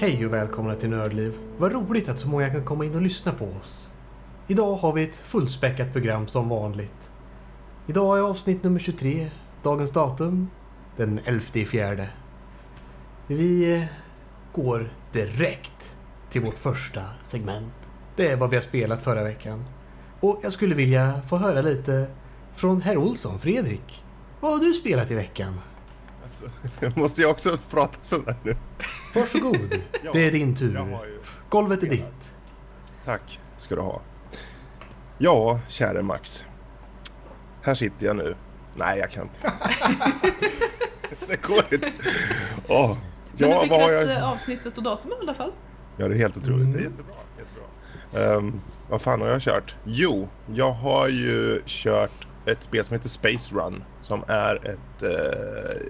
Hej och välkomna till Nördliv. Vad roligt att så många kan komma in och lyssna på oss. Idag har vi ett fullspäckat program som vanligt. Idag är avsnitt nummer 23. Dagens datum den 11 i fjärde. Vi eh, går direkt till vårt första segment. Det är vad vi har spelat förra veckan. Och jag skulle vilja få höra lite från herr Olsson, Fredrik. Vad har du spelat i veckan? Alltså, måste jag också prata sådär nu? Varsågod. Ja, det är din tur. Golvet är ditt. Tack ska du ha. Ja, käre Max. Här sitter jag nu. Nej, jag kan inte. det går inte. Men Ja, du fick rätt jag... eh, avsnittet och datum i alla fall. Ja, det är helt otroligt. Mm. Det är jättebra. jättebra. Ehm, vad fan har jag kört? Jo, jag har ju kört ett spel som heter Space Run. Som är ett eh,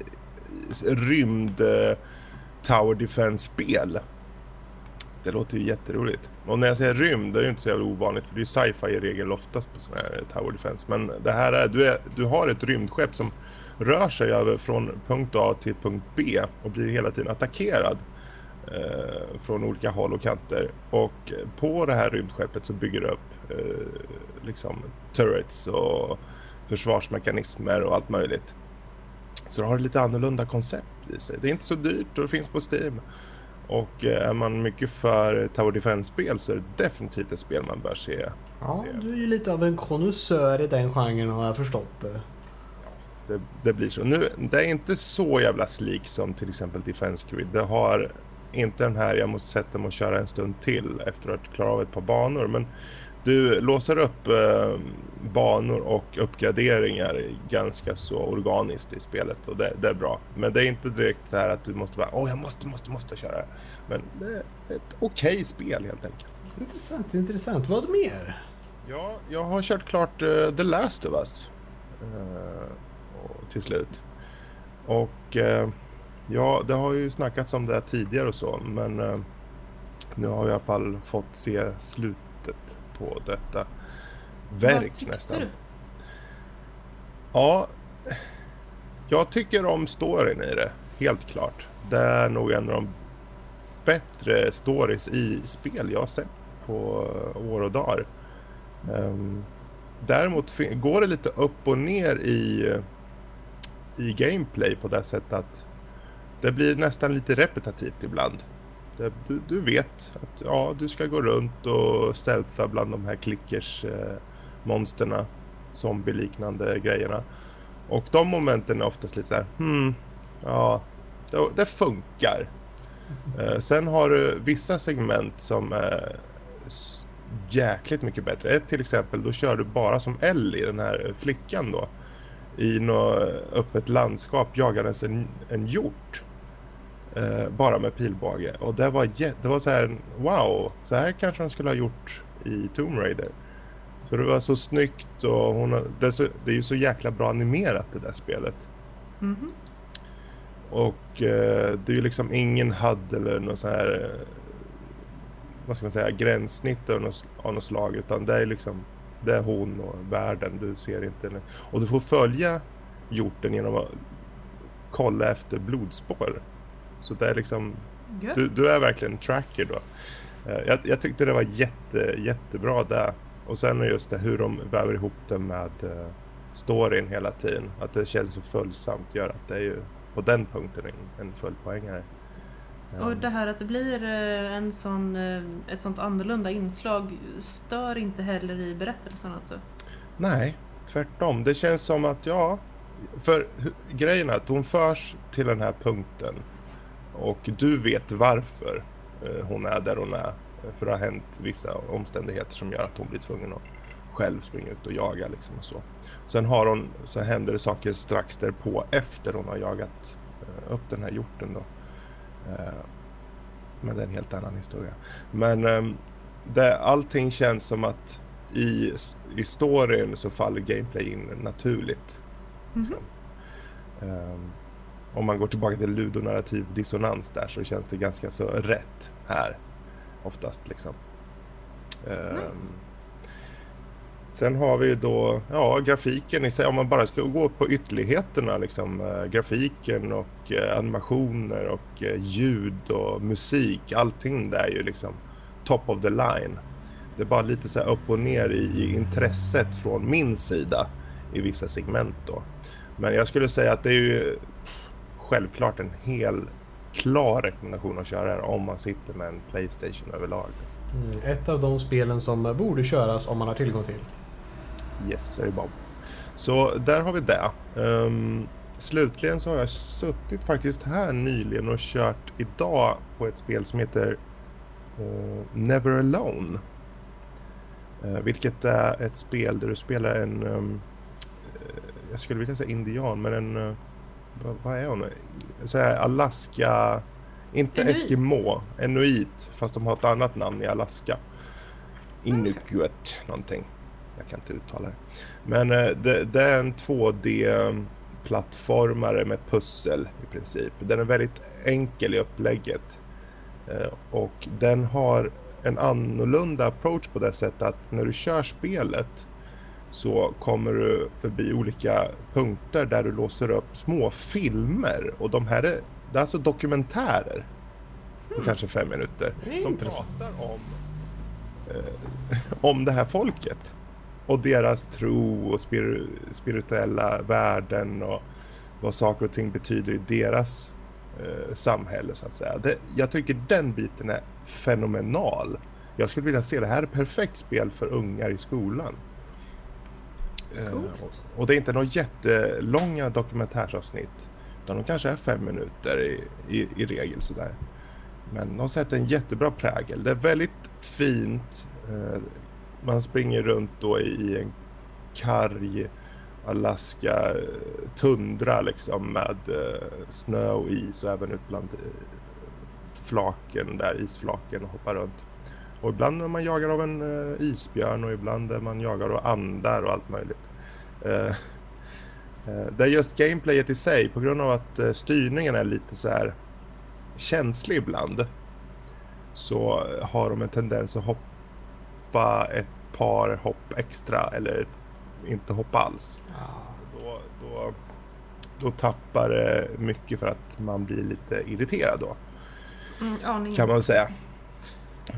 rymd-tower eh, Defense-spel. Det låter ju jätteroligt. Och när jag säger rymd, det är ju inte så jävla ovanligt för det är ju sci-fi i regel oftast på sådana här Tower Defense. Men det här är du, är, du har ett rymdskepp som rör sig över från punkt A till punkt B och blir hela tiden attackerad eh, från olika håll och kanter. Och på det här rymdskeppet så bygger det upp eh, liksom turrets och försvarsmekanismer och allt möjligt. Så det har lite annorlunda koncept i sig. Det är inte så dyrt och det finns på Steam. Och eh, är man mycket för Tower Defense-spel så är det definitivt ett spel man bör se. Ja, se. du är ju lite av en konnässör i den genren har jag förstått det. Det, det blir så. Nu, det är inte så jävla slik som till exempel Defense Grid. Det har inte den här, jag måste sätta mig och köra en stund till efter att klara av ett par banor. Men du låser upp eh, banor och uppgraderingar ganska så organiskt i spelet och det, det är bra. Men det är inte direkt så här att du måste bara, åh jag måste, måste, måste köra. det här." Men det är ett okej spel helt enkelt. Intressant, intressant. Vad mer? Ja, jag har kört klart eh, The Last of Us. och till slut. Och eh, ja, det har ju snackats om det här tidigare och så, men nu har jag i alla fall fått se slutet på detta verk nästan. du? Ja, jag tycker om storyn i det, helt klart. Det är nog en av de bättre stories i spel jag har sett på år och dagar. Ehm, däremot går det lite upp och ner i, i gameplay på det sättet att det blir nästan lite repetitivt ibland. Det, du, du vet att ja, du ska gå runt och stealtha bland de här klickers eh, monsterna, zombie-liknande grejerna. Och de momenten är oftast lite så här, hmm, ja, det, det funkar. Uh, sen har du vissa segment som är jäkligt mycket bättre. Ett till exempel, då kör du bara som Ellie, den här flickan då. I något öppet landskap jagades en, en hjort. Uh, bara med pilbåge. Och det var, det var så här, wow, så här kanske de skulle ha gjort i Tomb Raider. Så det var så snyggt och hon har, det, är så, det är ju så jäkla bra animerat det där spelet. Mhm. Och eh, det är ju liksom ingen HUD eller någon sån här, eh, vad ska man säga, gränssnitt av något, av något slag. Utan det är liksom, det är hon och världen. Du ser inte henne. Och du får följa hjorten genom att kolla efter blodspår. Så det är liksom, du, du är verkligen tracker då. Eh, jag, jag tyckte det var jätte, jättebra där. Och sen är just det hur de väver ihop det med uh, storyn hela tiden. Att det känns så följsamt gör att det är ju på den punkten en, en följdpoängare. Och Um, det här att det blir eh, en sån, eh, ett sånt annorlunda inslag stör inte heller i berättelsen alltså? Nej, tvärtom. Det känns som att, ja... För grejen är att hon förs till den här punkten och du vet varför eh, hon är där hon är. För det har hänt vissa omständigheter som gör att hon blir tvungen att själv springa ut och jaga liksom och så. Sen har hon, så händer det saker strax därpå efter hon har jagat eh, upp den här hjorten då. Eh, men det är en helt annan historia. Men ehm, det, allting känns som att i, i storyn så faller gameplay in naturligt. Mhm. liksom. Ehm, om man går tillbaka till ludonarrativ dissonans där så känns det ganska så rätt här. Oftast liksom. Ehm, Nice. Sen har vi då, ja, grafiken i sig, om man bara ska gå på ytterligheterna liksom, eh, grafiken och eh, animationer och eh, ljud och musik, allting där är ju liksom top of the line. Det är bara lite så här upp och ner i, i intresset från min sida i vissa segment då. Men jag skulle säga att det är ju självklart en hel klar rekommendation att köra här om man sitter med en Playstation överlag. Mm, ett av de spelen som borde köras om man har tillgång till. Yes, sir Bob. Så där har vi det. Um, slutligen så har jag suttit faktiskt här nyligen och kört idag på ett spel som heter uh, Never Alone. Uh, vilket är ett spel där du spelar en, um, jag skulle vilja säga indian, men en, vad, vad, är hon? Så här Alaska, inte Inuit. Eskimo, Inuit, fast de har ett annat namn i Alaska. Inuit okay. någonting. Jag kan inte uttala det. Men eh, det, det är en 2D-plattformare med pussel i princip. Den är väldigt enkel i upplägget. Eh, och den har en annorlunda approach på det sättet att när du kör spelet så kommer du förbi olika punkter där du låser upp små filmer. Och de här är, det är alltså dokumentärer på mm. kanske fem minuter som pratar om, eh, om det här folket och deras tro och spir spirituella värden och vad saker och ting betyder i deras eh, samhälle så att säga. Det, jag tycker den biten är fenomenal. Jag skulle vilja se det här är perfekt spel för ungar i skolan. Coolt. Eh, och, det är inte några jättelånga dokumentärsavsnitt. Utan de kanske är fem minuter i, i, i regel sådär. Men de sätter en jättebra prägel. Det är väldigt fint. Eh, man springer runt då i en karg Alaska tundra liksom med eh, snö och is och även ut bland flaken där, isflaken och hoppar runt. Och ibland är man jagar av en uh, isbjörn och ibland är man jagar av andar och allt möjligt. Uh, uh, det är just gameplayet i sig på grund av att styrningen är lite så känslig ibland. Så har de en tendens att hoppa hoppa ett par hopp extra eller inte hoppa alls. Ah. Då, då, då tappar det mycket för att man blir lite irriterad då. Mm, kan man väl säga.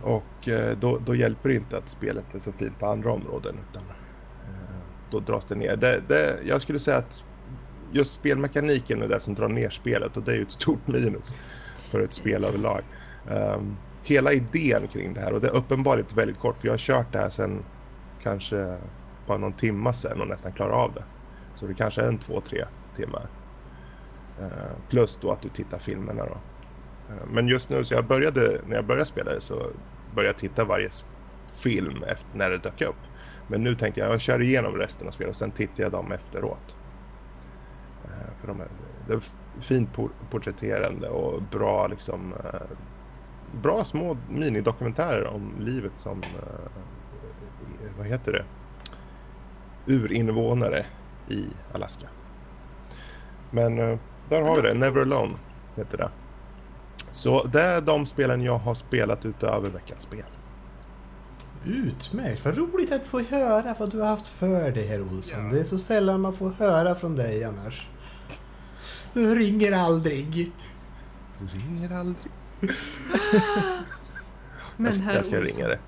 Och eh, då, då, hjälper det inte att spelet är så fint på andra områden. Utan, eh, då dras det ner. Det, det, jag skulle säga att just spelmekaniken är det som drar ner spelet och det är ju ett stort minus för ett spel överlag. Um, ehm, hela idén kring det här och det är uppenbarligen väldigt kort för jag har kört det här sen kanske bara någon timma sen och nästan klarar av det. Så det kanske är en två, tre timmar. Uh, plus då att du tittar filmerna då. Eh, men just nu så jag började, när jag började spela det så började jag titta varje film efter, när det dök upp. Men nu tänkte jag jag kör igenom resten av spelet och sen tittar jag dem efteråt. Eh, för de är, det är fint porträtterande och bra liksom eh, bra små minidokumentärer om livet som, vad heter det, urinvånare i Alaska. Men där har vi det, Never Alone heter det. Så det är de spelen jag har spelat utöver veckans spel. Utmärkt! Vad roligt att få höra vad du har haft för dig herr Olsson. Ja. Det är så sällan man får höra från dig annars. Du ringer aldrig. Du ringer aldrig. Men jag, jag ska ringa dig.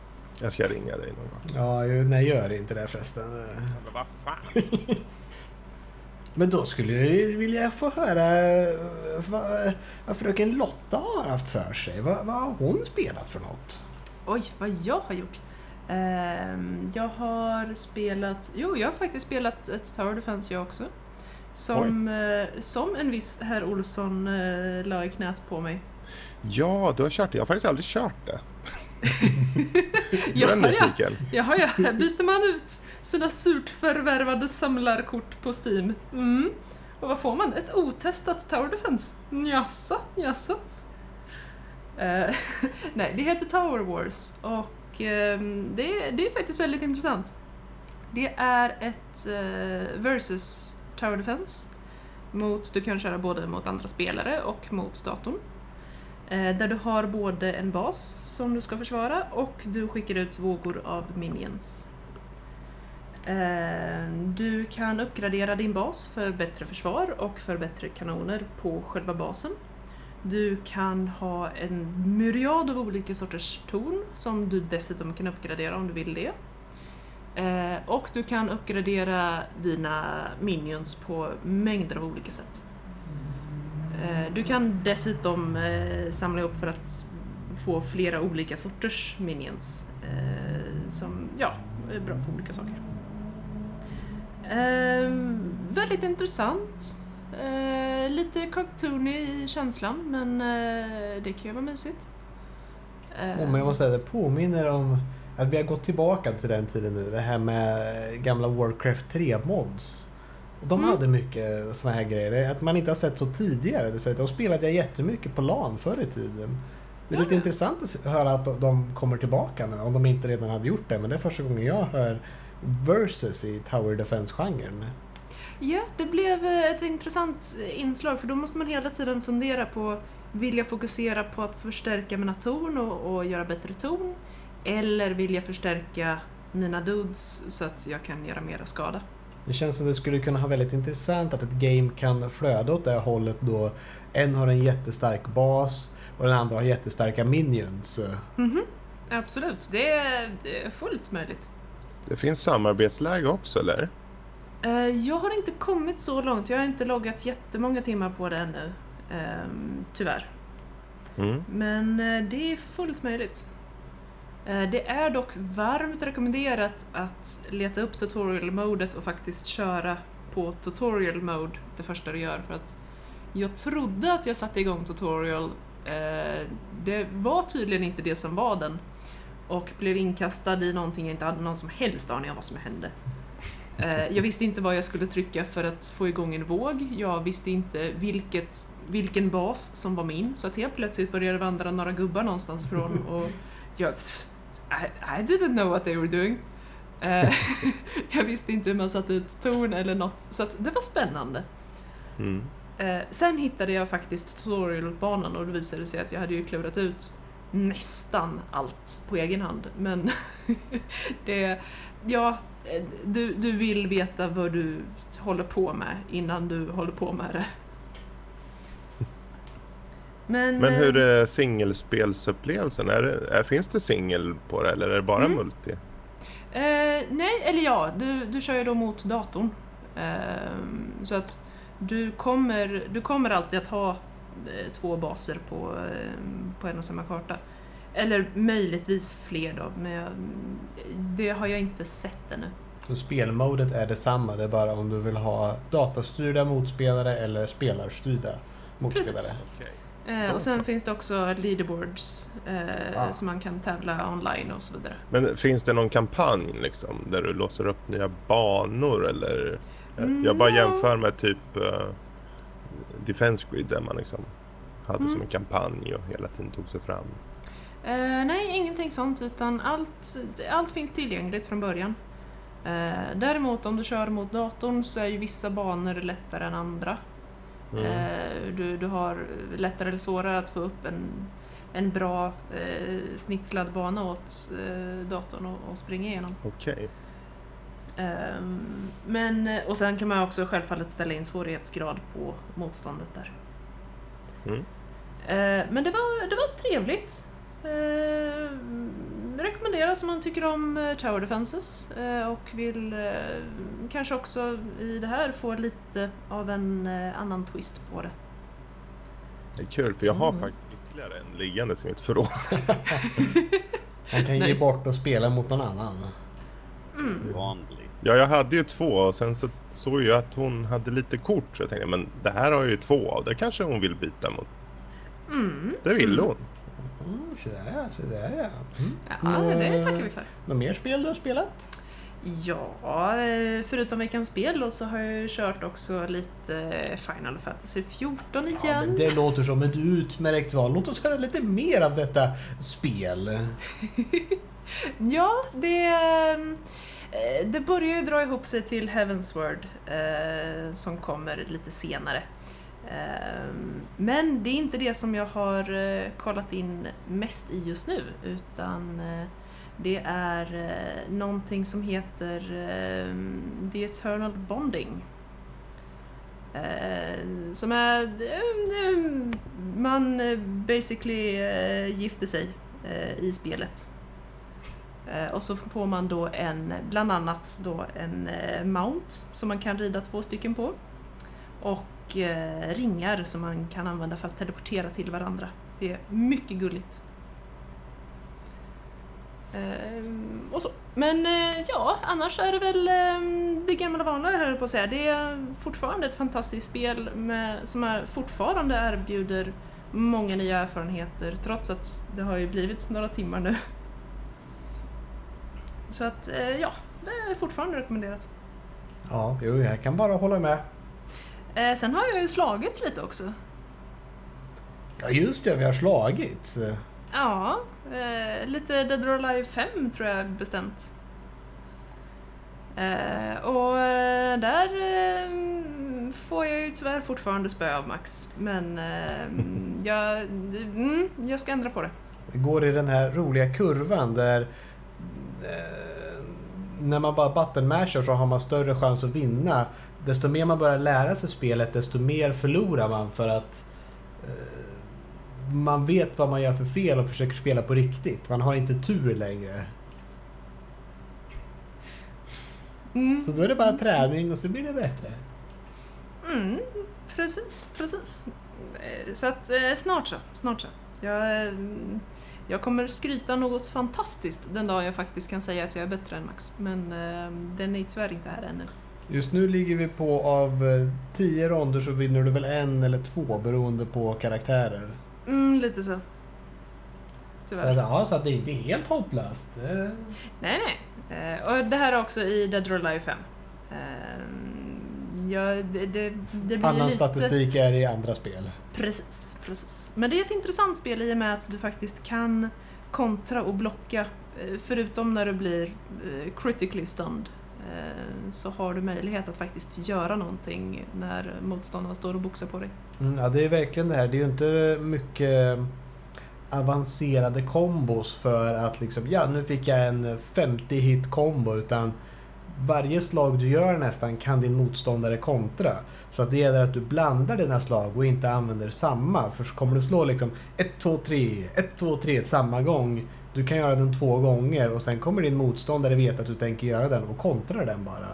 Jag ska ringa dig någon gång. Ja, nej gör inte det förresten. Men vad fan. Men då skulle jag vilja få höra vad, vad fröken Lotta har haft för sig. Vad, vad har hon spelat för något? Oj, vad jag har gjort? Um, jag har spelat, jo jag har faktiskt spelat ett Tower Defense jag också. Som, uh, som en viss herr Olsson uh, la i knät på mig. Ja, du har kört det. Jag har faktiskt aldrig kört det. jag är nyfiken. Jaha, ja. Byter man ut sina surt förvärvade samlarkort på Steam. Mm. Och vad får man? Ett otestat Tower Defense? Jaså, jaså. Uh, nej, det heter Tower Wars och um, det, det, är faktiskt väldigt intressant. Det är ett uh, versus Tower Defense. Mot, du kan köra både mot andra spelare och mot datorn. Eh, där du har både en bas som du ska försvara och du skickar ut vågor av minions. Eh, du kan uppgradera din bas för bättre försvar och för bättre kanoner på själva basen. Du kan ha en myriad av olika sorters torn som du dessutom kan uppgradera om du vill det. Eh, och du kan uppgradera dina minions på mängder av olika sätt. Eh, du kan dessutom eh, samla ihop för att få flera olika sorters minions eh, som ja, är bra på olika saker. väldigt intressant. lite cartoony i känslan men det kan ju vara mysigt. Oh, men jag måste säga, det påminner om att vi har gått tillbaka till den tiden nu. Det här med gamla Warcraft 3-mods. De mm. hade mycket såna här grejer. Att man inte har sett så tidigare. De spelade jag jättemycket på LAN förr i tiden. Det är lite intressant att höra att de kommer tillbaka nu, om de inte redan hade gjort det. Men det är första gången jag hör versus i Tower Defense-genren. Ja, det blev ett intressant inslag för då måste man hela tiden fundera på vill jag fokusera på att förstärka mina torn och, och göra bättre torn? Eller vill jag förstärka mina dudes så att jag kan göra mera skada? Det känns som det skulle kunna ha väldigt intressant att ett game kan flöda åt det hållet då en har en jättestark bas och den andra har jättestarka minions. Mm -hmm. Absolut, det är, det är fullt möjligt. Det finns samarbetsläge också eller? Uh, jag har inte kommit så långt, jag har inte loggat jättemånga timmar på det ännu. Um, tyvärr. Mm. Men uh, det är fullt möjligt. Eh, det är dock varmt rekommenderat att leta upp tutorial-modet och faktiskt köra på tutorial mode det första du gör för att jag trodde att jag satte igång tutorial, eh, det var tydligen inte det som var den och blev inkastad i någonting jag inte hade någon som helst aning om vad som hände. Eh, jag visste inte vad jag skulle trycka för att få igång en våg, jag visste inte vilket, vilken bas som var min så att helt plötsligt började det vandra några gubbar någonstans ifrån och jag i, I didn't know what they were doing. Uh, jag visste inte hur man satte ut ton eller något, så det var spännande. Mm. Uh, sen hittade jag faktiskt tutorialbanan och det visade sig att jag hade ju klurat ut nästan allt på egen hand. Men det, ja, du, du vill veta vad du håller på med innan du håller på med det. Men, Men hur eh, är singelspelsupplevelsen? Är det, är, finns det singel på det eller är det bara mm. multi? Eh, nej, eller ja, du, du kör ju då mot datorn. Eh, så att du kommer, du kommer alltid att ha eh, två baser på, eh, på en och samma karta. Eller möjligtvis fler då, men det har jag inte sett ännu. Så spelmodet är detsamma, det är bara om du vill ha datastyrda motspelare eller spelarstyrda motspelare. Precis. Okay. Eh, och sen finns det också leaderboards eh, ah. som man kan tävla online och så vidare. Men finns det någon kampanj liksom där du låser upp nya banor eller? Mm, jag bara jämför med typ uh, Defense Grid där man liksom hade mm. som en kampanj och hela tiden tog sig fram. Eh, nej, ingenting sånt utan allt, allt finns tillgängligt från början. Eh, däremot om du kör mot datorn så är ju vissa banor lättare än andra. Mm. Eh, du, du har lättare eller svårare att få upp en, en bra eh, snitslad bana åt eh, datorn och, och springa igenom. Okej. Okay. Um, men, och sen kan man också självfallet ställa in svårighetsgrad på motståndet där. Mm. Uh, men det var, det var trevligt. Uh, rekommenderas om man tycker om eh, Tower Defenses eh, och vill eh, kanske också i det här få lite av en annan twist på det. Det är kul för jag har mm. faktiskt ytterligare en liggande som ett förråd. Man kan nice. ge bort och spela mot någon annan. Mm. Ja, jag hade ju två och sen så såg jag att hon hade lite kort så jag tänkte men det här har jag ju två av, det kanske hon vill byta mot. Mm. Det ville hon. Mm, så där ja, så där ja. Mm. Ja, det tackar vi för. Något mer spel du har spelat? Ja, eh, förutom veckans spel då, så har jag kört också lite Final Fantasy 14 igen. Ja, det låter som ett utmärkt val. Låt oss höra lite mer av detta spel. ja, det, eh, det börjar ju dra ihop sig till Heavensward eh, som kommer lite senare. Ehm, men det är inte det som jag har eh, kollat in mest i just nu utan eh, Det är eh, någonting som heter ehm, The Eternal Bonding. Ehm, som är... Man basically gifter sig i spelet. och så får man då en, bland annat då en mount som man kan rida två stycken på. Och och eh, ringar som man kan använda för att teleportera till varandra. Det är mycket gulligt. Ehm, och så. Men eh, ja, annars är det väl eh, det gamla vanliga här på att säga. Det är fortfarande ett fantastiskt spel med, som är, fortfarande erbjuder många nya erfarenheter trots att det har ju blivit några timmar nu. Så att eh, ja, det är fortfarande rekommenderat. Ja, jo, jag kan bara hålla med. Eh, sen har jag ju slagits lite också. Ja just det, vi har slagits. Ja, eh, lite Dead or Alive 5 tror jag bestämt. Eh, och eh, där eh, får jag ju tyvärr fortfarande spö av Max. Men eh, jag, mm, jag ska ändra på det. Det går i den här roliga kurvan där när man bara buttonmashar så har man större chans att vinna. Desto mer man börjar lära sig spelet desto mer förlorar man för att man vet vad man gör för fel och försöker spela på riktigt. Man har inte tur längre. Mm. Så då är det bara träning och så blir det bättre. Mm, precis, precis. Eh, så att eh, snart så, snart så. Jag, eh, jag kommer skryta något fantastiskt den dag jag faktiskt kan säga att jag är bättre än Max. Men eh, den är tyvärr inte här ännu. Just nu ligger vi på av tio ronder så vinner du väl en eller två beroende på karaktärer. Mm, lite så. Tyvärr. Ja, så att det är inte helt hopplöst. Nej, nej. Uh, och det här är också i Dead or Alive 5. Uh, ja, det, det, det Annan lite... statistik är i andra spel. Precis, precis. Men det är ett intressant spel i och med att du faktiskt kan kontra och blocka. Eh, förutom när du blir critically stunned Eh, Eh, så har du möjlighet att faktiskt göra någonting när motståndaren står och boxar på dig. Mm, ja, det är verkligen det här. Det är ju inte mycket avancerade kombos för att liksom, ja nu fick jag en 50 hit kombo utan varje slag du gör nästan kan din motståndare kontra. Så att det gäller att du blandar dina slag och inte använder samma. För så kommer du slå liksom 1, 2, 3, 1, 2, 3 samma gång du kan göra den två gånger och sen kommer din motståndare veta att du tänker göra den och kontra den bara.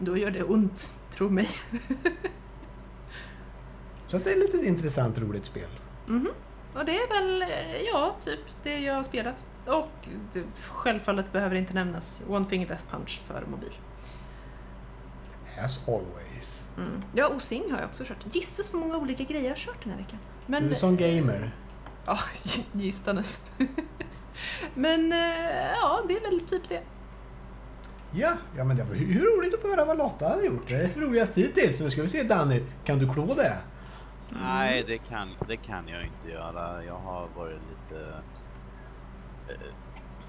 Då gör det ont, tro mig. Så det är lite intressant, roligt spel. Mm -hmm. Och det är väl, eh, ja, typ det jag har spelat. Och det, självfallet behöver inte nämnas One Finger Death Punch för mobil. As always. Mm. Ja, och Sing har jag också kört. Gissas hur många olika grejer jag har kört den här veckan. Men, du är som gamer. Ja, gistandes. Men eh, ja, det är väl typ det. Ja, ja men det var hur roligt att få höra vad Lotta hade gjort. Det roligast hittills. Nu ska vi se Danny, kan du klå det? Nej, det kan, det kan jag inte göra. Jag har varit lite... Eh,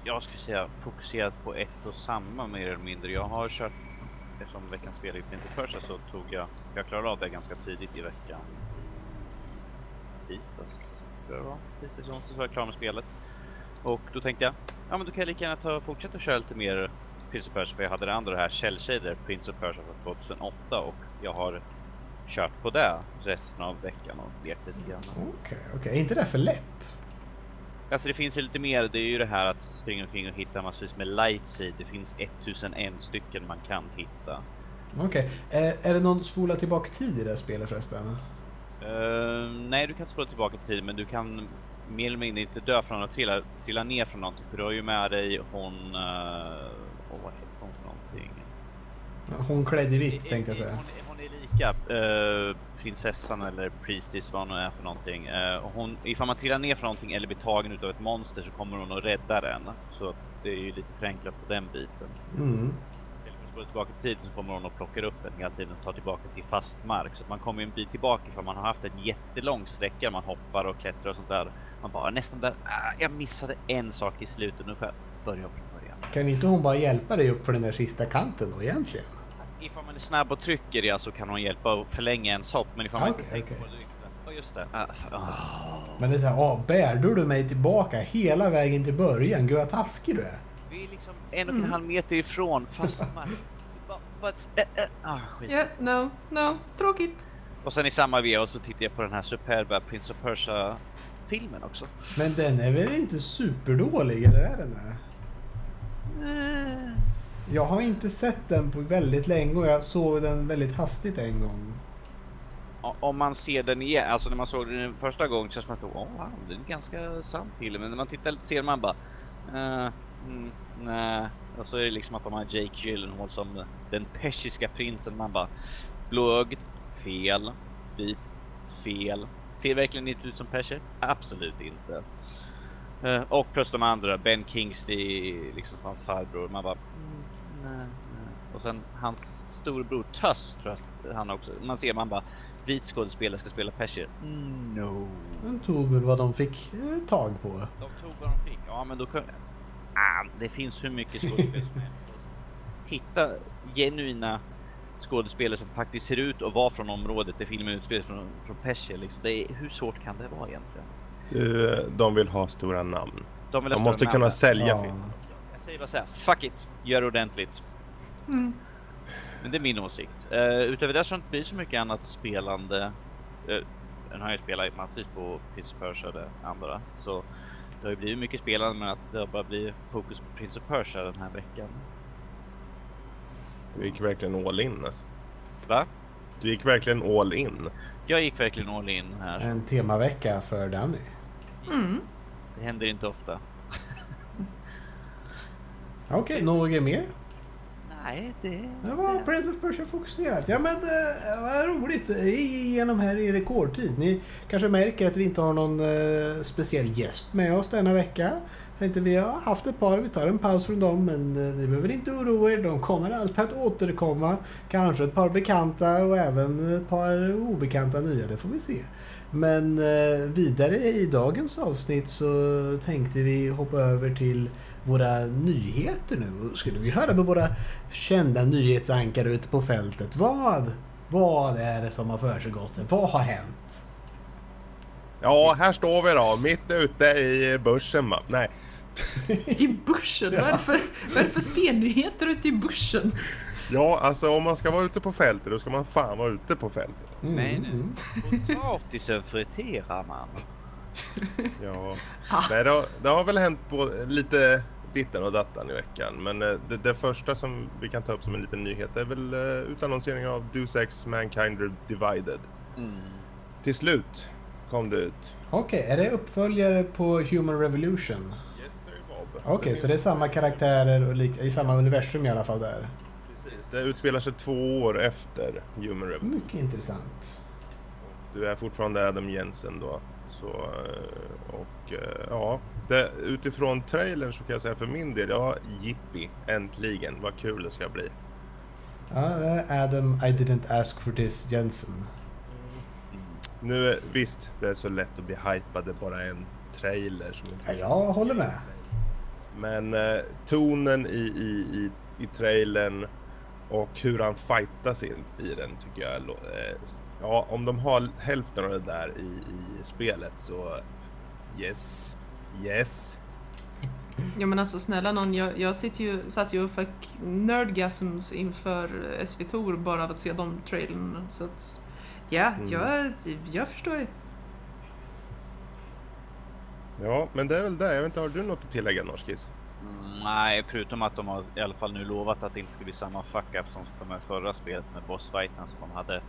jag skulle säga fokuserat på ett och samma mer eller mindre. Jag har kört, eftersom veckans spel i Prince Persia så tog jag, jag klarade av det ganska tidigt i veckan. Tisdags, tror jag det var. Tisdags, onsdags var jag klar med spelet. Och då tänkte jag, ja men då kan jag lika gärna ta och fortsätta köra lite mer Prince of Persia för jag hade det andra här Shell Shader, Prince of Persia från 2008 och jag har kört på det resten av veckan och lekt lite grann. Okej, okay, okej. Okay. Är inte det för lätt? Alltså det finns ju lite mer, det är ju det här att springa omkring och hitta massvis med lightseed. Det finns 1001 stycken man kan hitta. Okej, okay. är, är det någon spola tillbaka tid i det här spelet förresten? Uh, nej, du kan inte spola tillbaka tid men du kan mer eller mindre inte dö från att trilla, trilla ner från någonting. För du har ju med dig hon... Uh, oh, vad heter hon för någonting? Hon klädd i vitt tänkte jag säga. Hon, hon är lika uh, prinsessan eller priestess vad hon är för någonting. Uh, hon, ifall man trillar ner från någonting eller blir tagen utav ett monster så kommer hon att rädda den. Så att det är ju lite förenklat på den biten. Mm spola tillbaka till tiden så kommer hon och plockar upp en hela tiden och tar tillbaka till fast mark. Så att man kommer en bit tillbaka för man har haft en jättelång sträcka man hoppar och klättrar och sånt där. Man bara nästan där, ah, jag missade en sak i slutet, nu får jag börja från början. Kan inte hon bara hjälpa dig upp för den där sista kanten då egentligen? Ifall man är snabb och trycker ja så kan hon hjälpa och förlänga ens hopp. Men ifall man inte okay. tänker på det, liksom, just det. Oh. Men det är såhär, oh, bärde du mig tillbaka hela vägen till början? Gud vad taskig du är. Vi är liksom en och en mm. halv meter ifrån fast man... But, uh, uh, ah, skit. Yeah, no, no, tråkigt. Och sen i samma veva så tittar jag på den här superba Prince of Persia filmen också. Men den är väl inte superdålig, eller är den det? Mm. Jag har inte sett den på väldigt länge och jag såg den väldigt hastigt en gång. Om man ser den igen, alltså när man såg den första gången känns det som att oh, wow, det är en ganska sann film. Men när man tittar lite ser man bara uh, mm, nej. Och så är det liksom att de har Jake Gyllenhaal som den persiska prinsen. Man bara blåögd, fel, vit, fel. Ser verkligen inte ut som perser? Absolut inte. Uh, och plus de andra, Ben Kingsley, liksom som hans farbror. Man bara mm, nej, nej. Och sen hans storbror Tuss tror jag han också. Man ser man bara vit skådespelare ska spela perser. Mm, no. De tog väl vad de fick eh, tag på. De tog vad de fick, ja men då kunde... Ah, det finns hur mycket skådespelare som helst. Hitta genuina skådespelare som faktiskt ser ut att vara från området där filmen utspelar från, från Persia. Liksom. Det är, hur svårt kan det vara egentligen? Du, de vill ha stora namn. De, de måste namn. kunna sälja ja. filmen. Jag säger bara såhär, fuck it, gör ordentligt. Mm. Men det är min åsikt. Uh, utöver det så inte blivit så mycket annat spelande. Uh, den har ju spelat massvis på Prince of Persia och det andra. Så det har ju blivit mycket spelande men att det har bara blivit fokus på Prince of Persia den här veckan. Du gick verkligen all in alltså. Va? Du gick verkligen all in. Jag gick verkligen all in här. En temavecka för Danny. Mm. Det händer inte ofta. Okej, okay, något mer? Nej, det... Det var Prince of Persia fokuserat. Ja men eh, vad roligt. Igenom här i rekordtid. Ni kanske märker att vi inte har någon eh, speciell gäst med oss denna vecka. Tänkte vi har haft ett par, vi tar en paus från dem men eh, ni behöver inte oroa er. De kommer alltid att återkomma. Kanske ett par bekanta och även ett par obekanta nya, det får vi se. Men eh, vidare i dagens avsnitt så tänkte vi hoppa över till våra nyheter nu. Och skulle vi höra med våra kända nyhetsankare ute på fältet. Vad, vad är det som har försiggått? Vad har hänt? Ja, här står vi då, mitt ute i börsen va? Nej. I börsen? Ja. Vad, är det för, vad är det för spelnyheter ute i börsen? Ja, alltså om man ska vara ute på fältet då ska man fan vara ute på fältet. Mm. Nej nu. Potatisen friterar man. ja. Ah. Nej, det har, det har väl hänt på lite ditten och dattan i veckan. Men eh, det, det, första som vi kan ta upp som en liten nyhet är väl uh, utannonseringen av Deus Ex Mankind Divided. Mm. Till slut kom det ut. Okej, okay, är det uppföljare på Human Revolution? Okej, okay, så det är samma karaktärer och i samma universum i alla fall där? Precis, det utspelar sig två år efter Human Revolution. Mycket intressant. Du är fortfarande Adam Jensen då. Så, eh, och eh, ja, det, utifrån trailern så kan jag säga för min del, ja, jippi, äntligen, vad kul det ska bli. Ja, Adam, I didn't ask for this, Jensen. Nu, visst, det är så lätt att bli hypad, bara en trailer som inte ja, Jag håller med. Men eh, tonen i, i, i, i trailern och hur han fightas in i den tycker jag eh, Ja, om de har hälften av det där i, i spelet så yes, yes. Ja men alltså snälla någon, jag, jag sitter ju, satt ju och fick nerdgasms inför SVTOR bara av att se de trailern. Så att ja, mm. jag, jag förstår. Ja, men det är väl det. Jag vet inte, har du något att tillägga Norskis? Mm, nej, förutom att de har i alla fall nu lovat att det inte ska bli samma fuck-up som med förra spelet med bossfighten som de hade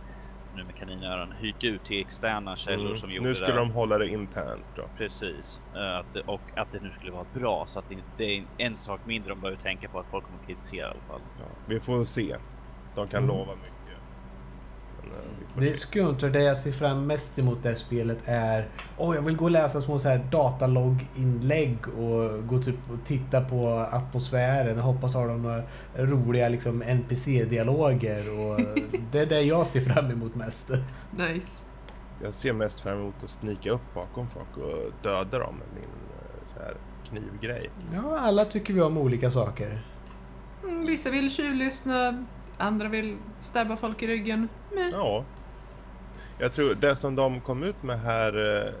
nu med kaninöron hyrt ut till externa källor mm. som gjorde Nu skulle det. de hålla det internt då. Precis. Uh, att det, och att det nu skulle vara bra så att det, det är en sak mindre de behöver tänka på att folk kommer kritisera i alla fall. Ja, vi får se. De kan mm. lova mycket. Det är skumt och det jag ser fram mest emot det här spelet är Åh, jag vill gå och läsa små så här datalogginlägg och gå typ och titta på atmosfären. Jag hoppas ha några roliga liksom NPC-dialoger och det är det jag ser fram emot mest. Nice. Jag ser mest fram emot att snika upp bakom folk och döda dem med min eh, så här knivgrej. Ja, alla tycker vi om olika saker. Mm, vissa vill tjuvlyssna, andra vill stabba folk i ryggen. Mäh. Ja. Jag tror det som de kom ut med här, eh,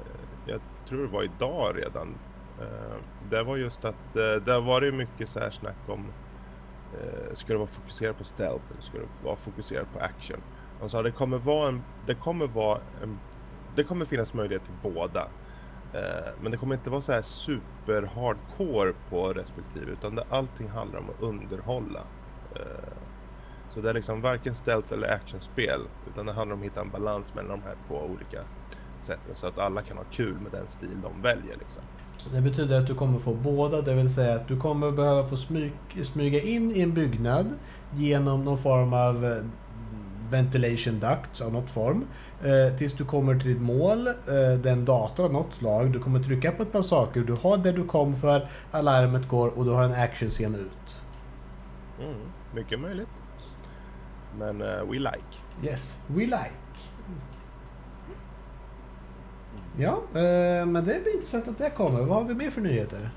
jag tror det var idag redan. Eh, det var just att eh, det har varit mycket så här snack om Ska det vara fokuserat på stealth eller ska det vara fokuserat på action? De sa det kommer vara en, det kommer vara en, det kommer finnas möjlighet till båda. Men det kommer inte vara så här super hardcore på respektive utan det, allting handlar om att underhålla. Så det är liksom varken stealth eller actionspel utan det handlar om att hitta en balans mellan de här två olika sätten så att alla kan ha kul med den stil de väljer. Liksom. Det betyder att du kommer få båda, det vill säga att du kommer behöva få smyg, smyga in i en byggnad genom någon form av eh, ventilation ducts av något form. Eh, tills du kommer till ditt mål, eh, den dator av något slag. Du kommer trycka på ett par saker, du har det du kom för, alarmet går och du har en actionscen ut. Mm, mycket möjligt. Men uh, we like. Yes, we like. Ja, uh, men det blir intressant att det kommer. Vad har vi mer för nyheter?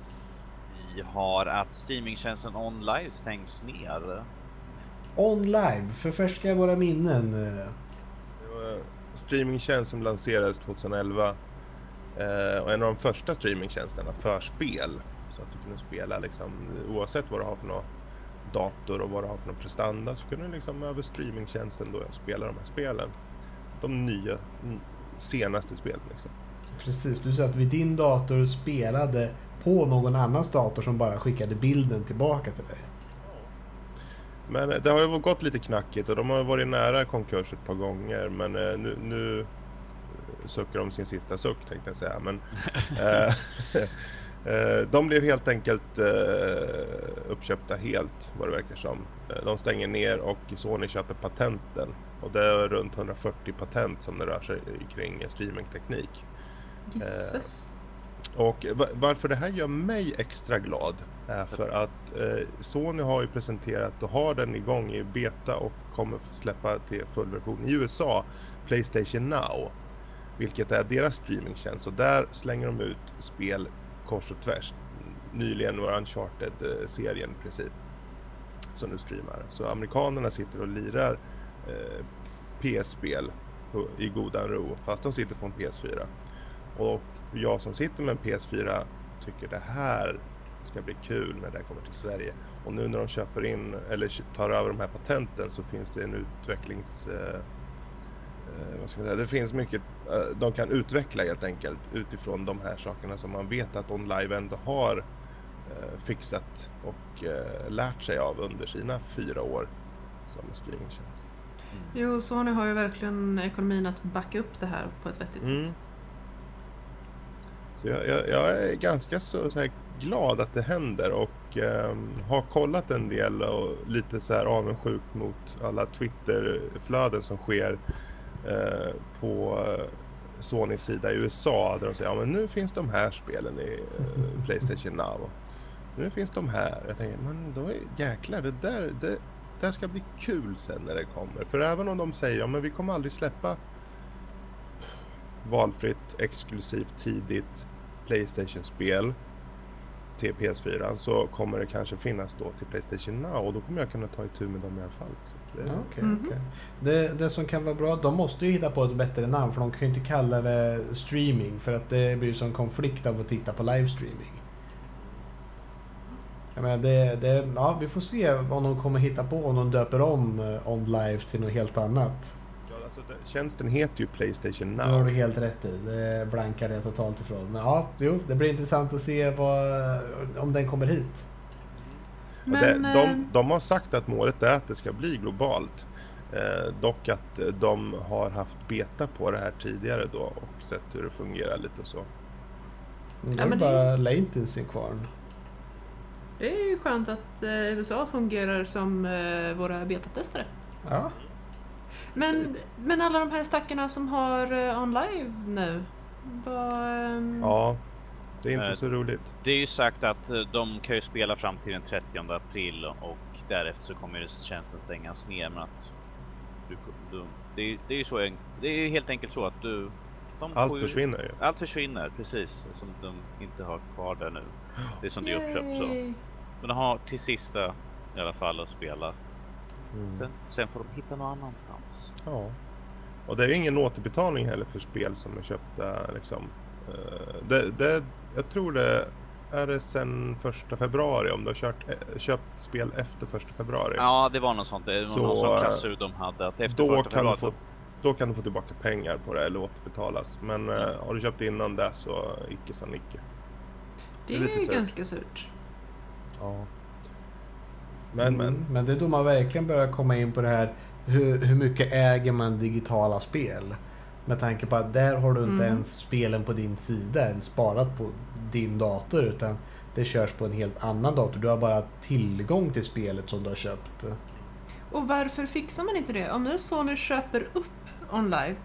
Vi har att streamingtjänsten OnLive stängs ner. OnLive, förfärska våra minnen. Streamingtjänst som lanserades 2011. Uh, och en av de första streamingtjänsterna för spel. Så att du kunde spela liksom oavsett vad du har för något dator och vad du har för någon prestanda så kunde du liksom över streamingtjänsten då spela de här spelen. De nya, senaste spelen liksom. Precis, du sa att vid din dator spelade på någon annans dator som bara skickade bilden tillbaka till dig. Men eh, det har ju gått lite knackigt och de har varit nära konkurs ett par gånger men eh, nu, nu suckar de sin sista suck tänkte jag säga. Men, eh, Eh, de blev helt enkelt eh, uppköpta helt vad det verkar som. Eh, de stänger ner och Sony köper patenten. Och det är runt 140 patent som det rör sig kring streamingteknik. Jesus. Och varför det här gör mig extra glad är för att eh, Sony har ju presenterat och har den igång i beta och kommer släppa till fullversion i USA, Playstation Now. Vilket är deras streamingtjänst och där slänger de ut spel kors och tvärs. Nyligen var Uncharted-serien i princip. Som nu streamar. Så amerikanerna sitter och lirar eh, PS-spel i godan ro fast de sitter på en PS4. Och jag som sitter med en PS4 tycker det här ska bli kul när det kommer till Sverige. Och nu när de köper in eller tar över de här patenten så finns det en utvecklings eh, vad ska man säga, det finns mycket eh, de kan utveckla helt enkelt utifrån de här sakerna som man vet att OnLive ändå har eh, fixat och lärt sig av under sina fyra år som streamingtjänst. Mm. Jo, Sony har ju verkligen ekonomin att backa upp det här på ett vettigt mm. sätt. Så jag, jag, jag, är ganska så, så glad att det händer och eh, har kollat en del och lite så här avundsjukt mot alla Twitterflöden som sker Eh, på eh, Sonys sida i USA där de säger ja men nu finns de här spelen i eh, Playstation Now. Nu finns de här. Jag tänker men då är, jäklar det där, det, det ska bli kul sen när det kommer. För även om de säger ja men vi kommer aldrig släppa valfritt exklusivt tidigt Playstation-spel till PS4 så kommer det kanske finnas då till Playstation Now och då kommer jag kunna ta itu med dem i alla fall. Det... Okay, mm -hmm. okay. det, det som kan vara bra, de måste ju hitta på ett bättre namn för de kan ju inte kalla det streaming för att det blir som konflikt av att titta på livestreaming. Jag menar, det, det, ja, vi får se om de kommer hitta på om de döper om uh, On Live till något helt annat. Alltså, tjänsten heter ju Playstation Now. Det har du helt rätt i. Det blankar jag totalt ifrån. Men ja, jo, det blir intressant att se vad, om den kommer hit. Men, det, de, eh, de har sagt att målet är att det ska bli globalt. Eh, dock att de har haft beta på det här tidigare då och sett hur det fungerar lite och så. Det är ja, bara det... latency kvar. Det är ju skönt att eh, USA fungerar som eh, våra betatestare. Ja. Men, men alla de här stackarna som har uh, on live nu? Var, um... Ja, det är inte uh, så roligt. Det är ju sagt att uh, de kan ju spela fram till den 30 april och därefter så kommer ju tjänsten stängas ner. Men att du, du, det, är, det är ju så, det är helt enkelt så att du allt ju, försvinner ju. Allt försvinner, precis. Som de inte har kvar där nu. Det är som det är uppköpt så. Men de har till sista i alla fall att spela. Mm. Sen, sen, får de hitta någon annanstans. Ja. Och det är ju ingen återbetalning heller för spel som är köpta liksom. Eh, det, det, jag tror det är det sen första februari om du har kört, eh, köpt spel efter första februari. Ja, det var något sånt. Det var så, någon sån klausul de hade. Att efter då, första kan februari, du få, då kan du få tillbaka pengar på det eller återbetalas. Men mm. har du köpt innan det så icke sa icke. Det är, det är ju ganska surt. Ja. Men, mm, men. men det är då man verkligen börjar komma in på det här hur, hur mycket äger man digitala spel? Med tanke på att där har du inte mm. ens spelen på din sida än sparat på din dator utan det körs på en helt annan dator. Du har bara tillgång till spelet som du har köpt. Och varför fixar man inte det? Om nu Sony köper upp OnLive,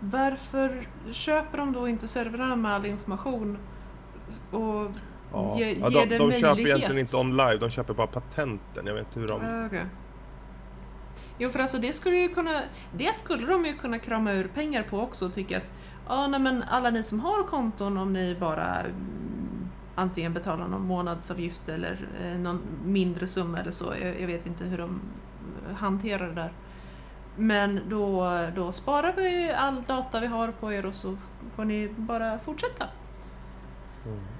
varför köper de då inte servrarna med all information och ja. ge, ja, de, de köper egentligen inte OnLive, de köper bara patenten. Jag vet inte hur de... Uh, okay. Jo för alltså det skulle ju kunna, det skulle de ju kunna krama ur pengar på också och tycka att ja nej men alla ni som har konton om ni bara mm, antingen betalar någon månadsavgift eller eh, någon mindre summa eller så, jag, jag, vet inte hur de hanterar det där. Men då, då sparar vi all data vi har på er och så får ni bara fortsätta. Mm.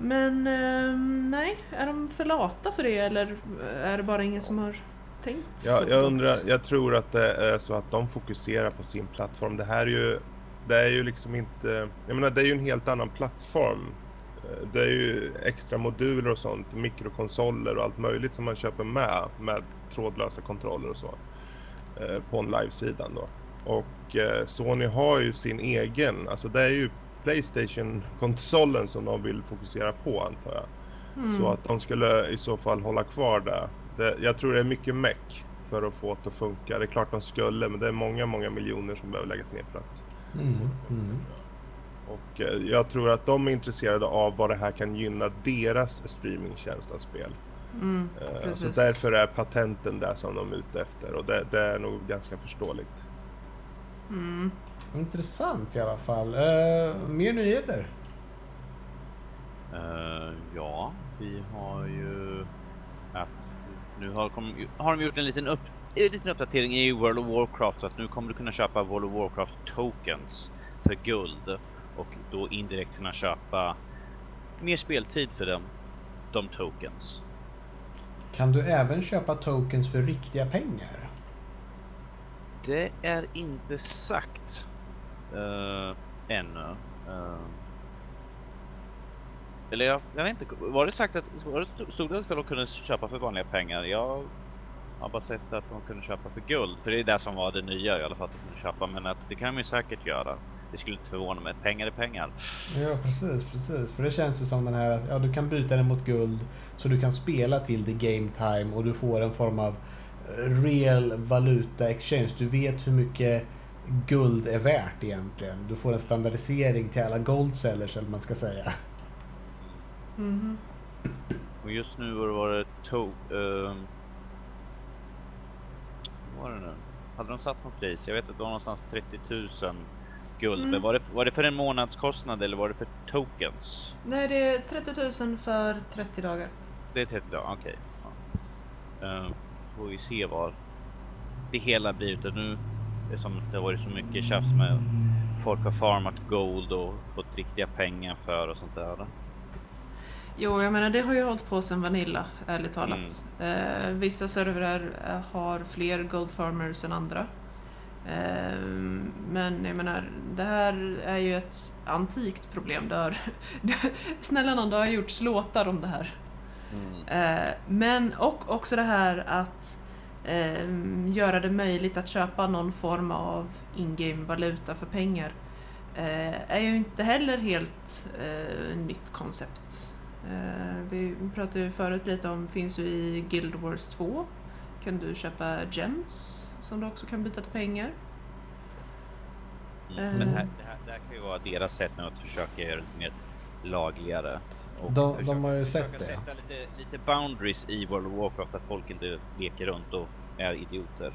Men eh, nej, är de för lata för det eller är det bara ingen som har tänkt ja, Jag undrar, jag tror att det är så att de fokuserar på sin plattform. Det här är ju, det är ju liksom inte, jag menar det är ju en helt annan plattform. Eh, det är ju extra moduler och sånt, mikrokonsoler och allt möjligt som man köper med, med trådlösa kontroller och så. Eh, på en live-sidan då. Och eh, Sony har ju sin egen, alltså det är ju Playstation-konsolen som de vill fokusera på antar jag. Mm. Så att de skulle i så fall hålla kvar det det, jag tror det är mycket meck för att få det att funka. Det är klart de skulle, men det är många, många miljoner som behöver läggas ner för att... Mm. Mm. Och eh, jag tror att de är intresserade av vad det här kan gynna deras streamingtjänst av spel. Mm, eh, så därför är patenten där som de är ute efter och det, det är nog ganska förståeligt. Mm. Intressant i alla fall. Uh, mer nyheter? Uh, ja, vi har ju att nu har, kom, har de gjort en liten, upp, en liten uppdatering i World of Warcraft att nu kommer du kunna köpa World of Warcraft tokens för guld och då indirekt kunna köpa mer speltid för dem, de tokens. Kan du även köpa tokens för riktiga pengar? Det är inte sagt uh, ännu. Uh, eller jag, jag vet inte, var det sagt att, var det, stod det att de kunde köpa för vanliga pengar? Jag har bara sett att de kunde köpa för guld, för det är det som var det nya i alla fall, att de kunde köpa, men att det kan man ju säkert göra. Det skulle inte förvåna mig, pengar är pengar. Ja precis, precis. För det känns ju som den här att ja, du kan byta den mot guld så du kan spela till the game time och du får en form av real valuta exchange. Du vet hur mycket guld är värt egentligen. Du får en standardisering till alla gold sellers eller man ska säga. Mm. Och just nu var det, var det to... Uh, vad var det nu? Hade de satt något pris? Jag vet att det var någonstans 30 000 guld. Mm. Men var det, var det för en månadskostnad eller var det för tokens? Nej, det är 30 000 för 30 dagar. Det är 30 dagar, okej. Okay. Ja. Uh, får vi se var det hela blir utav nu. Som, det har varit så mycket tjafs med folk har farmat gold och fått riktiga pengar för och sånt där. Jo, jag menar det har ju hållit på sedan Vanilla, ärligt talat. Mm. Eh, vissa servrar eh, har fler Gold Farmers än andra. Eh, men jag menar, det här är ju ett antikt problem. Har, snälla någon, det har gjorts låtar om det här. Mm. Eh, men, och också det här att eh, göra det möjligt att köpa någon form av in-game valuta för pengar eh, är ju inte heller helt nytt koncept. Eh, vi pratade ju förut lite om, finns ju i Guild Wars 2. Kan du köpa gems som du också kan byta till pengar. Mm, men här, det, här, det här kan ju vara deras sätt nu att försöka göra det mer lagligare. Och de, försöka, de har ju sett det. sätta lite, lite boundaries i World of Warcraft, att folk inte leker runt och är idioter.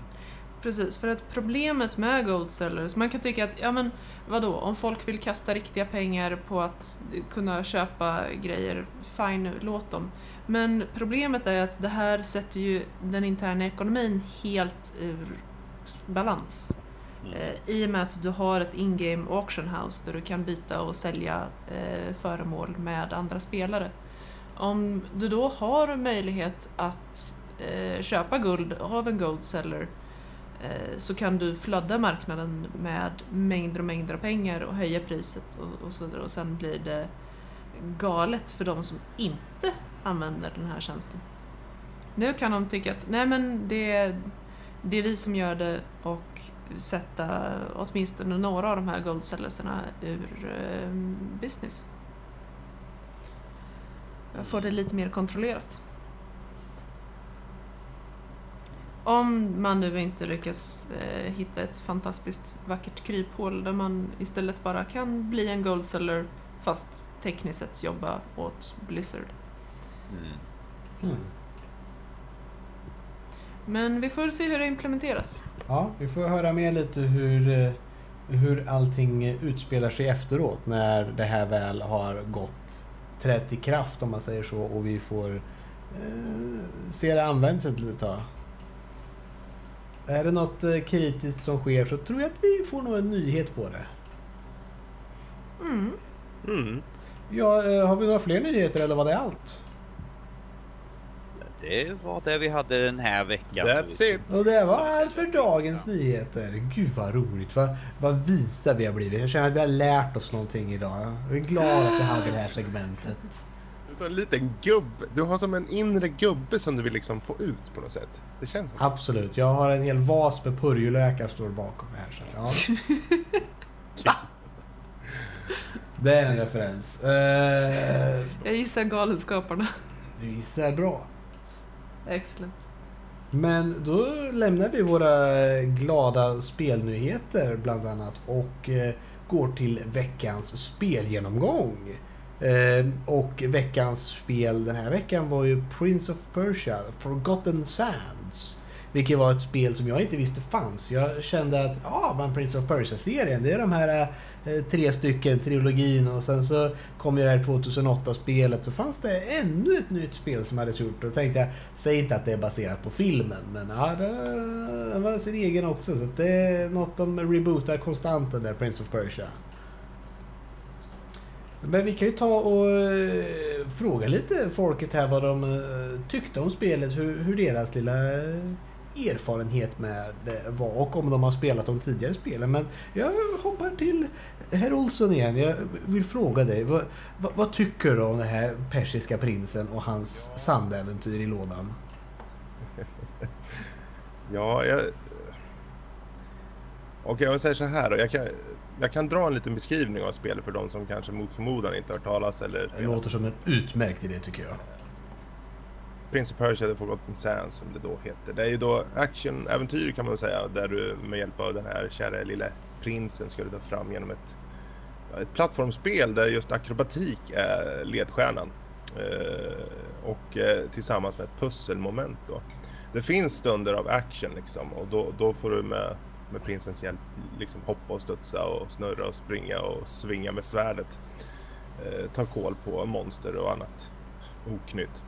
Precis, för att problemet med gold sellers, man kan tycka att, ja men vadå, om folk vill kasta riktiga pengar på att kunna köpa grejer, fine, låt dem. Men problemet är att det här sätter ju den interna ekonomin helt ur balans. Mm. I och med att du har ett in-game auction house där du kan byta och sälja eh, föremål med andra spelare. Om du då har möjlighet att eh, köpa guld av en gold seller eh, så kan du flöda marknaden med mängder och mängder av pengar och höja priset och, och så vidare och sen blir det galet för de som inte använder den här tjänsten. Nu kan de tycka att nej men det, det är vi som gör det och sätta åtminstone några av de här goldsellerserna ur eh, business. Jag får det lite mer kontrollerat. Om man nu inte lyckas eh, hitta ett fantastiskt vackert kryphål där man istället bara kan bli en goldseller fast tekniskt sett jobba åt Blizzard. Mm. Mm. Men vi får se hur det implementeras. Ja, vi får höra mer lite hur, eh, hur allting utspelar sig efteråt när det här väl har gått trätt i kraft om man säger så och vi får eh, se det användas ett litet tag. Är det något eh, kritiskt som sker så tror jag att vi får nog en nyhet på det. Mm. Mm. Ja, eh, har vi några fler nyheter eller var det allt? Det var det vi hade den här veckan. That's it. Och det var allt för dagens nyheter. Gud vad roligt. Vad, vad visa vi har blivit. Jag känner att vi har lärt oss någonting idag. Jag är glad att vi hade det här segmentet. Du är så en liten gubbe. Du har som en inre gubbe som du vill liksom få ut på något sätt. Det känns så. Absolut. Jag har en hel vas med purjolökar står bakom här. Så, ja. Det är en referens. Uh, jag gissar Galenskaparna. Du gissar bra. Excellent. Men då lämnar vi våra glada spelnyheter bland annat och eh, går till veckans spelgenomgång. Ehm, och veckans spel den här veckan var ju Prince of Persia, Forgotten Sands. Vilket var ett spel som jag inte visste fanns. Jag kände att, ja, men Prince of Persia-serien, det är de här eh, Eh, tre stycken, trilogin och sen så kom ju det här 2008-spelet så fanns det ännu ett nytt spel som hade gjort och tänkte jag, säg inte att det är baserat på filmen men ja, det var sin egen också så det är något de rebootar konstant den där Prince of Persia. Men vi kan ju ta och eh, fråga lite folket här vad de eh, tyckte om spelet, hur, hur deras lilla erfarenhet med var och om de har spelat de tidigare spelen. Men jag hoppar till herr Olsson igen. Jag vill fråga dig, vad, vad, vad tycker du om den här persiska prinsen och hans sandäventyr i lådan? ja, jag... Okej, jag säger så här då. Jag kan, jag kan dra en liten beskrivning av spelet för de som kanske mot förmodan inte har hört talas eller... Det låter som en utmärkt idé tycker jag. Prince of Persia The Forgotten Sands som det då heter. Det är ju då actionäventyr kan man säga där du med hjälp av den här kära lilla prinsen ska du ta fram genom ett, ett plattformsspel där just akrobatik är ledstjärnan. Eh, och eh, tillsammans med ett pusselmoment då. Det finns stunder av action liksom och då, då får du med, med prinsens hjälp liksom hoppa och studsa och snurra och springa och svinga med svärdet. Eh, ta koll på monster och annat oknytt.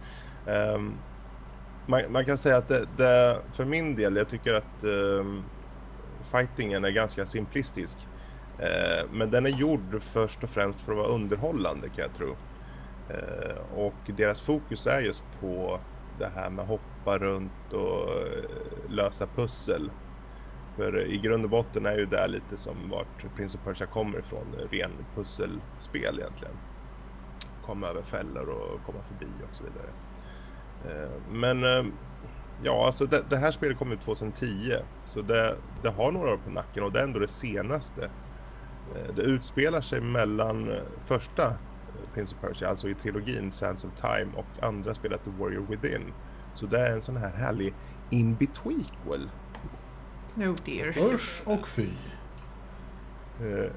Um, man, man, kan säga att det, det, för min del, jag tycker att um, fightingen är ganska simplistisk. Uh, men den är gjord först och främst för att vara underhållande kan jag tro. Uh, och deras fokus är just på det här med hoppa runt och uh, lösa pussel. För i grund och botten är ju det lite som vart Prince of Persia kommer ifrån, ren pusselspel egentligen. Komma över fällor och komma förbi och så vidare. Eh, men eh, ja, alltså det, det, här spelet kom ut 2010 så det, det har några år på nacken och det är ändå det senaste. Eh, det utspelar sig mellan första Prince of Persia, alltså i trilogin Sands of Time och andra spelet The Warrior Within. Så det är en sån här härlig in-betweequel. No dear. Usch och fy. Uh,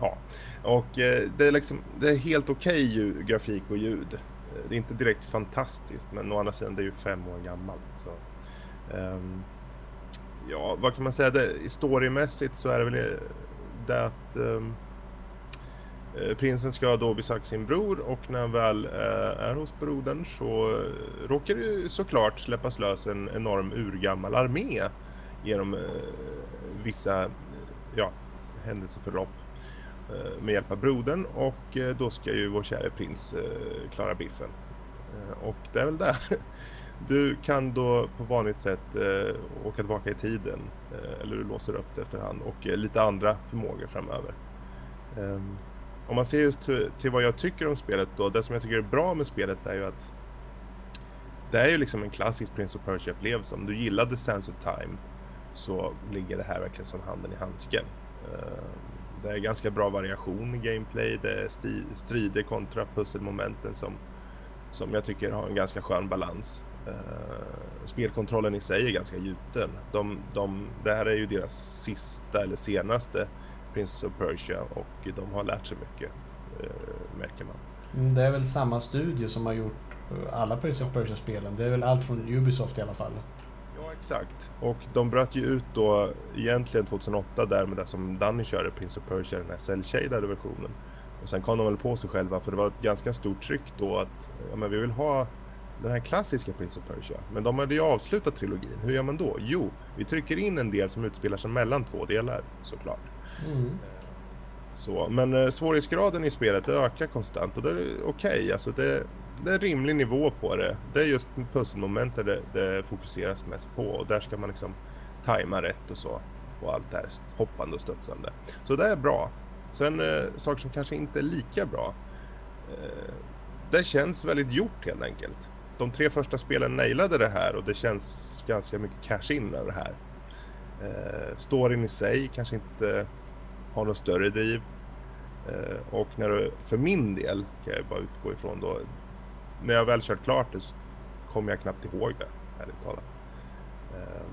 ja, och uh, det är liksom, det är helt okej okay grafik och ljud. Det är inte direkt fantastiskt, men å andra sidan det är ju fem år gammalt. Så, um, ja, vad kan man säga? Det, storymässigt så är det väl eh, det att um, prinsen ska då besöka sin bror och när han väl uh, är hos brodern så råkar det ju såklart släppas lös en enorm urgammal armé genom vissa ja, händelseförlopp Eh, med hjälp av brodern och eh, då ska ju vår käre prins eh, klara biffen. Och det är väl det. Du kan då på vanligt sätt åka tillbaka i tiden eller du låser upp det efterhand och lite andra förmågor framöver. Ehm, om man ser just till, till, vad jag tycker om spelet då, det som jag tycker är bra med spelet är ju att det är ju liksom en klassisk Prince of Persia-upplevelse. Om du gillade Sense of Time så ligger det här verkligen som handen i handsken. Ehm, det är ganska bra variation i gameplay, det är strider kontra pusselmomenten som, som jag tycker har en ganska skön balans. Uh, spelkontrollen i sig är ganska gjuten. De, de, det här är ju deras sista eller senaste Prince of Persia och de har lärt sig mycket, uh, märker man. Mm, det är väl samma studio som har gjort eh, alla Prince of Persia-spelen. Det är väl allt från Ubisoft i alla fall. Ja, exakt. Och de bröt ju ut då egentligen 2008 där med det som Danny körde, Prince of Persia, den här cell-shadade versionen. Och sen kom de väl på sig själva för det var ett ganska stort tryck då att ja, men vi vill ha den här klassiska Prince of Persia. Men de hade ju avslutat trilogin. Hur gör man då? Jo, vi trycker in en del som utspelar sig mellan två delar såklart. Mm. Så, men eh, svårighetsgraden i spelet ökar konstant och det är okej. Okay. Alltså det, det är en rimlig nivå på det. Det är just pusselmomenten det, det fokuseras mest på och där ska man liksom tajma rätt och så. Och allt det här hoppande och studsande. Så det är bra. Sen eh, saker som kanske inte är lika bra. Eh, det känns väldigt gjort helt enkelt de tre första spelen nailade det här och det känns ganska mycket cash in över det här. Eh, storyn i sig kanske inte har någon större driv. Eh, och när du, för min del kan jag bara utgå ifrån då, när jag väl kört klart det så kommer jag knappt ihåg det, ärligt talat. Eh,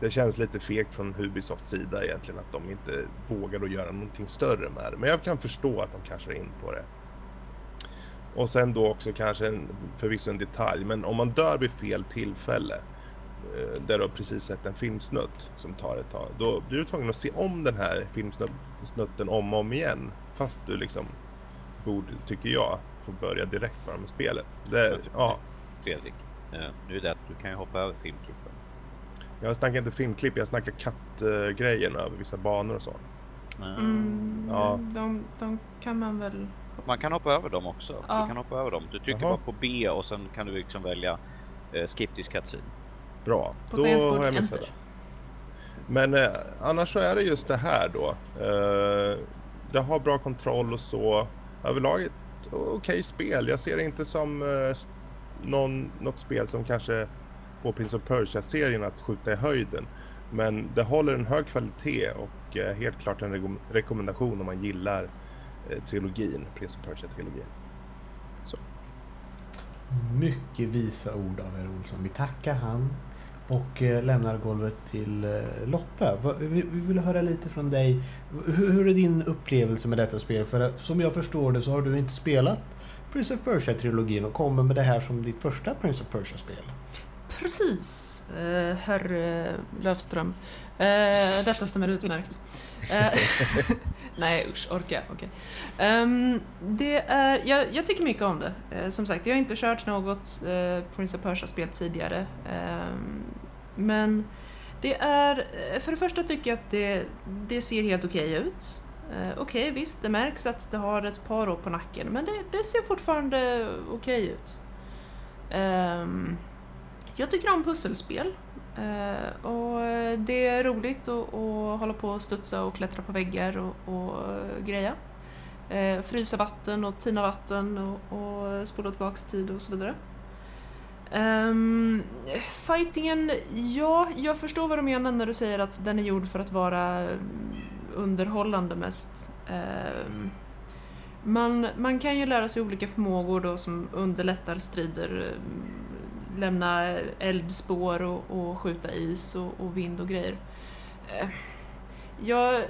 det känns lite fegt från Ubisofts sida egentligen att de inte vågar att göra någonting större med det. Men jag kan förstå att de kanske är in på det. Och sen då också kanske en, förvisso en detalj, men om man dör vid fel tillfälle eh, där du har precis sett en filmsnutt som tar ett tag, då blir du tvungen att se om den här filmsnutten om och om igen. Fast du liksom borde, tycker jag, få börja direkt bara med spelet. Det, ja. Fredrik, eh, nu är det att du kan ju hoppa över filmklippen. Jag snackar inte filmklipp, jag snackar kattgrejen över vissa banor och så. Mm, ja. de, de kan man väl man kan hoppa över dem också. Ja. Du kan hoppa över dem. Du trycker Jaha. bara på B och sen kan du liksom välja eh, skip this cutscene. Bra, på då har jag missat det. Men eh, annars så är det just det här då. Eh, det har bra kontroll och så. Överlag ett okej okay spel. Jag ser det inte som eh, någon, något spel som kanske får Prince of Persia-serien att skjuta i höjden. Men det håller en hög kvalitet och eh, helt klart en re rekommendation om man gillar Eh, trilogin, Prince of Persia-trilogin. Mycket visa ord av herr Olsson. Vi tackar han och eh, lämnar golvet till eh, Lotta. Vi vill höra lite från dig. Hur är din upplevelse med detta spel? För som jag förstår det så har du inte spelat Prince of Persia-trilogin och kommer med det här som ditt första Prince of Persia-spel. Precis, eh, herr Löfström. Detta stämmer utmärkt. Nej usch, orka. Okay. Um, ehm, det är, jag, jag, tycker mycket om det. Uh, som sagt, jag har inte kört något uh, Prince of Persia-spel tidigare. Um, men det är, eh, för det första tycker jag att det, det ser helt okej okay ut. Eh, okej, okay, visst, det märks att det har ett par år på nacken, men det, det ser fortfarande okej okay ut. Eh, jag tycker om pusselspel. Eh, och det är roligt att, att hålla på och studsa och klättra på väggar och, och greja. Eh, frysa vatten och tina vatten och, och spola tillbaks tid och så vidare. Um, fightingen, ja, jag förstår vad du menar när du säger att den är gjord för att vara underhållande mest. Um, man, man kan ju lära sig olika förmågor då som underlättar strider lämna eldspår och, och skjuta is och, och, vind och grejer. Ehm, jag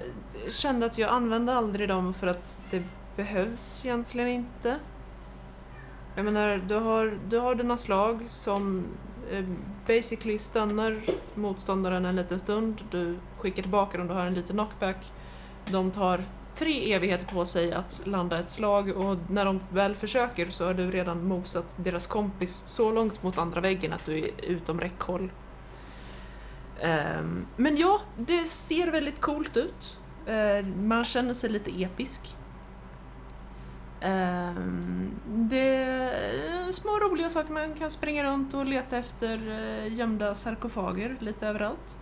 kände att jag använde aldrig dem för att det behövs egentligen inte. Jag menar, du har, du har dina slag som eh, basically stannar motståndaren en liten stund. Du skickar tillbaka dem, du har en liten knockback. De tar tre evigheter på sig att landa ett slag och när de väl försöker så har du redan mosat deras kompis så långt mot andra väggen att du är utom räckhåll. Um, men ja, det ser väldigt coolt ut. Uh, man känner sig lite episk. Um, det är små roliga saker, man kan springa runt och leta efter uh, gömda sarkofager lite överallt.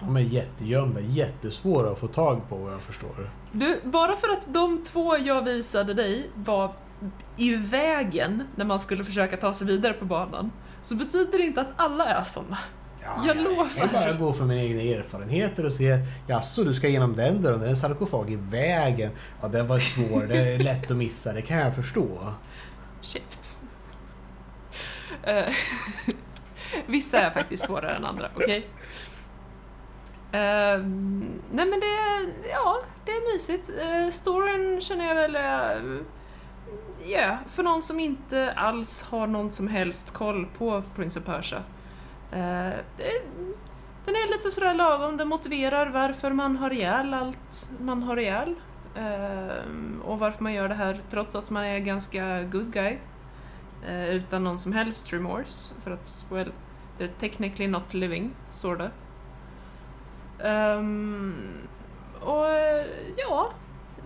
De är jättegömda, jättesvåra att få tag på vad jag förstår. Du, bara för att de två jag visade dig var i vägen när man skulle försöka ta sig vidare på banan, så betyder det inte att alla är sådana. Ja, jag lovar. Jag bara gå från mina egna erfarenheter och se, jaså du ska igenom den dörren, det är en sarkofag i vägen. Ja den var svår, det är lätt att missa, det kan jag förstå. Käft. Uh, vissa är faktiskt svårare än andra, okej? Okay? Uh, nej men det, ja, det är mysigt. Uh, storyn känner jag väl uh, Ja, yeah, för någon som inte alls har någon som helst koll på Prince of Persia. Eh, eh, den är lite sådär lagom, den motiverar varför man har ihjäl allt man har ihjäl. Eh, och varför man gör det här trots att man är ganska good guy. Utan någon som helst remorse. För att, well, they're technically not living, sorta. Um, och ja,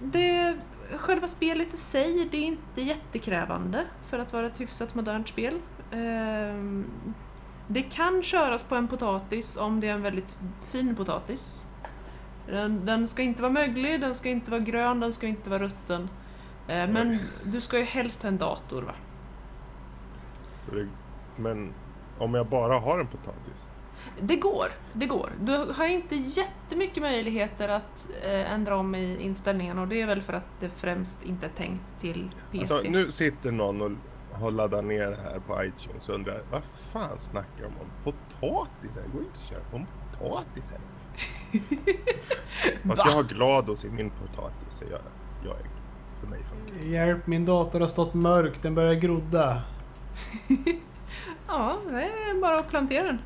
det, själva spelet i sig, det är inte jättekrävande för att vara ett hyfsat modernt spel. Um, det kan köras på en potatis om det är en väldigt fin potatis. Den, den ska inte vara möglig, den ska inte vara grön, den ska inte vara rutten. Uh, men du ska ju helst ha en dator va? Det, men om jag bara har en potatis? Det går, det går. Du har inte jättemycket möjligheter att eh, ändra om i inställningarna och det är väl för att det främst inte är tänkt till PC. Alltså, nu sitter någon och har laddat ner det här på iTunes och undrar vad fan snackar de om? Potatisar? Det går inte att köra på potatisar. Fast jag har GLaDOS i min potatis. Jag, jag är, för mig funkar Hjälp, min dator har stått mörk. Den börjar grodda. ja, det är bara att plantera den.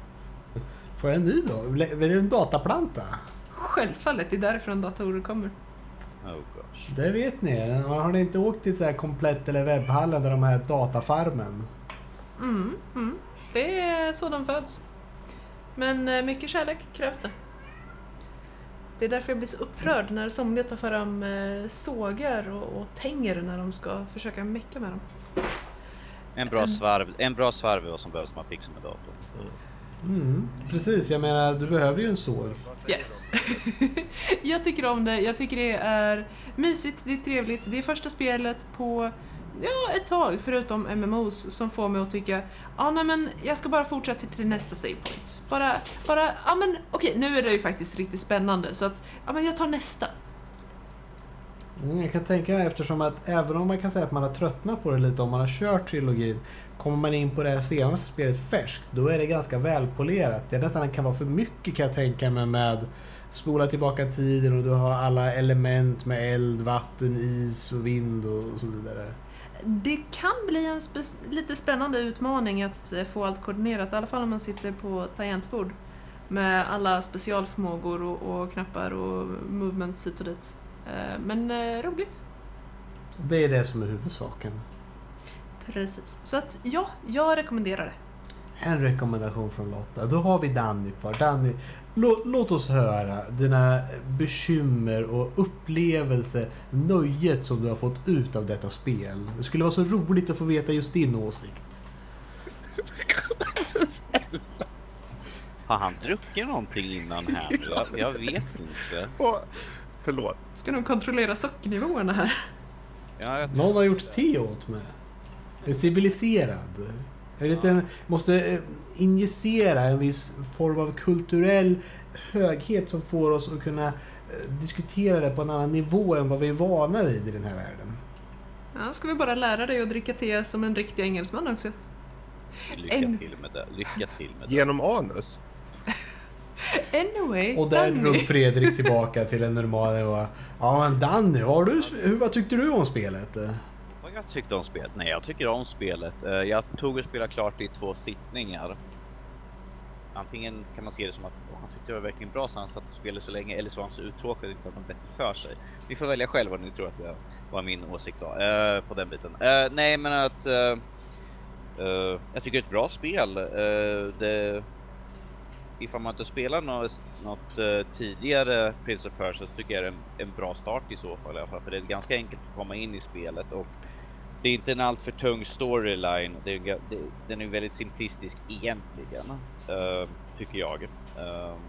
Får jag en ny då? Är det en dataplanta? Självfallet, det är därifrån datorer kommer. Oh gosh. Det vet ni. Har ni inte åkt till så här komplett eller webbhallen där de här datafarmen? Mm, mm. Det är så de föds. Men eh, mycket kärlek krävs det. Det är därför jag blir så upprörd när somliga tar fram eh, sågar och, och tänger när de ska försöka mecka med dem. En bra svarv, en bra svarv är vad som behövs när man fixar med datorn. Mm. Precis, jag menar du behöver ju en sår. Yes. jag tycker om det, jag tycker det är mysigt, det är trevligt. Det är första spelet på ja, ett tag, förutom MMOs, som får mig att tycka ah, nej men jag ska bara fortsätta till nästa save point. Bara, bara, ja ah, men okej okay, nu är det ju faktiskt riktigt spännande så att, ja men jag tar nästa. Mm, jag kan tänka mig eftersom att även om man kan säga att man har tröttnat på det lite om man har kört trilogin Kommer man in på det senaste spelet färskt, då är det ganska välpolerat. Det nästan kan vara för mycket kan jag tänka mig med spola tillbaka tiden och du har alla element med eld, vatten, is och vind och så vidare. Det kan bli en sp lite spännande utmaning att eh, få allt koordinerat, i alla fall om man sitter på tangentbord. Med alla specialförmågor och, och knappar och movements hit och dit. Eh, men eh, roligt. Det är det som är huvudsaken. Precis. Så att ja, jag rekommenderar det. En rekommendation från Lotta. Då har vi Danny kvar. Danny, lå, låt oss höra dina bekymmer och upplevelser, nöjet som du har fått ut av detta spel. Det skulle vara så roligt att få veta just din åsikt. Har han druckit någonting innan här? Jag, jag vet inte. Förlåt. Ska nog kontrollera sockernivåerna här. Ja. Någon har gjort te åt mig är civiliserad. Jag vet, ja. måste eh, injicera en viss form av kulturell höghet som får oss att kunna eh, diskutera det på en annan nivå än vad vi är vana vid i den här världen. Ja, ska vi bara lära dig att dricka te som en riktig engelsman också? Lycka en... till med det. Lycka till med det. Genom anus? Anyway, Och där drog Fredrik tillbaka till en normal nivå. Ja men Danny, har du, hur, vad tyckte du om spelet? jag tyckte om spelet? Nej, jag tycker om spelet. Eh, jag tog och spelade klart i två sittningar. Antingen kan man se det som att han tyckte det var verkligen bra så han satt och spelade så länge eller så var han så uttråkad att han bättre för sig. Ni får välja själv vad ni tror att det var min åsikt då, uh, på den biten. Uh, nej men att uh, jag tycker det är ett bra spel. det, ifall man inte spelar något, något uh, tidigare Prince of Persia så tycker jag det är en, en, bra start i så fall i alla fall. För det är ganska enkelt att komma in i spelet och det är inte en alltför tung storyline. Det är, det, den är väldigt simplistisk egentligen, uh, tycker jag. Um,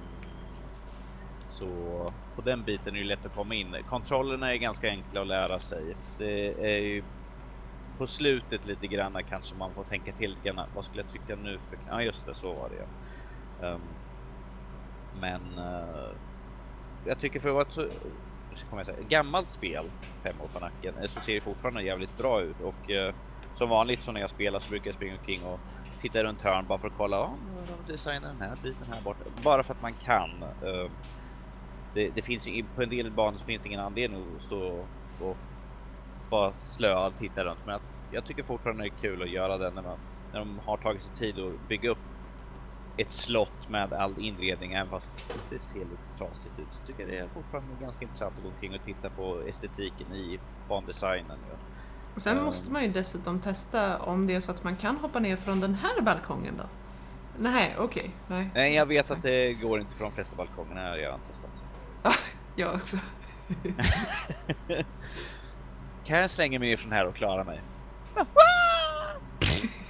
så på den biten är det lätt att komma in. Kontrollerna är ganska enkla att lära sig. Det är ju på slutet lite grann kanske man får tänka till lite grann. Vad skulle jag tycka nu? För... Ja just det, så var det ja. Ehm, men eh, jag tycker för att vara ett så jag säga, gammalt spel, fem år på nacken, eh, så ser det fortfarande jävligt bra ut. Och eh, som vanligt så när jag spelar så brukar jag springa omkring och titta runt hörn bara för att kolla om oh, de designar den här biten här borta. Bara för att man kan. Ehm, det, det, finns ju, på en del banor så finns det ingen anledning att stå och bara slöa och titta runt. Men att jag tycker fortfarande det är kul att göra det när, man, när de har tagit sig tid att bygga upp ett slott med all inredning även fast det ser lite trasigt ut. Så tycker jag det är fortfarande ganska intressant att gå omkring och titta på estetiken i bandesignen. Ja. Och sen um, måste man ju dessutom testa om det är så att man kan hoppa ner från den här balkongen då? Nej, okej. Okay, nej. nej, jag vet att det går inte från de flesta balkongerna. Jag har redan testat. jag också. kan jag slänga mig ner från här och klara mig?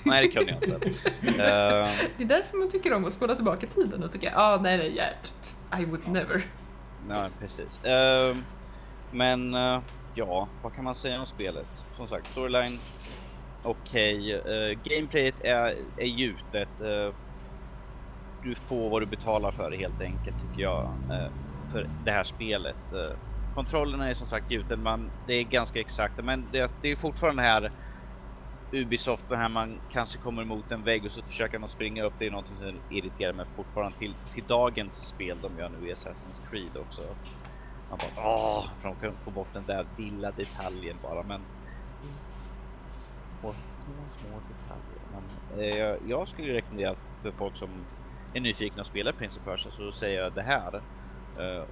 nej, det kunde jag inte. Uh, det är därför man tycker om att spola tillbaka tiden och tycka, ah, nej, nej, yeah, I would never. Nej, precis. Uh, men uh, ja, vad kan man säga om spelet? Som sagt, storyline okej. Okay. Uh, gameplayet är, är gjutet. Uh, du får vad du betalar för helt enkelt tycker jag. För det här spelet. Kontrollerna är som sagt gjuten, man, det är ganska exakta men det, det är fortfarande här Ubisoft, när man kanske kommer emot en vägg och så försöker man springa upp. Det är något som irriterar mig fortfarande till, till dagens spel de gör nu i Assassin's Creed också. Man bara åh, för de kan få bort den där lilla detaljen bara men små, små, små detaljer. Men, eh, jag skulle rekommendera för folk som är nyfikna och spelar Prince of Persia så säger jag det här. Eh,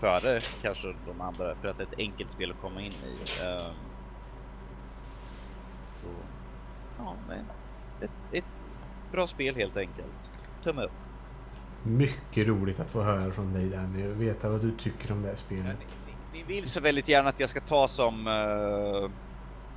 före kanske de andra för att det är ett enkelt spel att komma in i. Eh, så, ja, ett, ett bra spel helt enkelt. Tumme upp. Mycket roligt att få höra från dig Danny och veta vad du tycker om det här spelet. Ja, ni, ni, vill så väldigt gärna att jag ska ta som uh,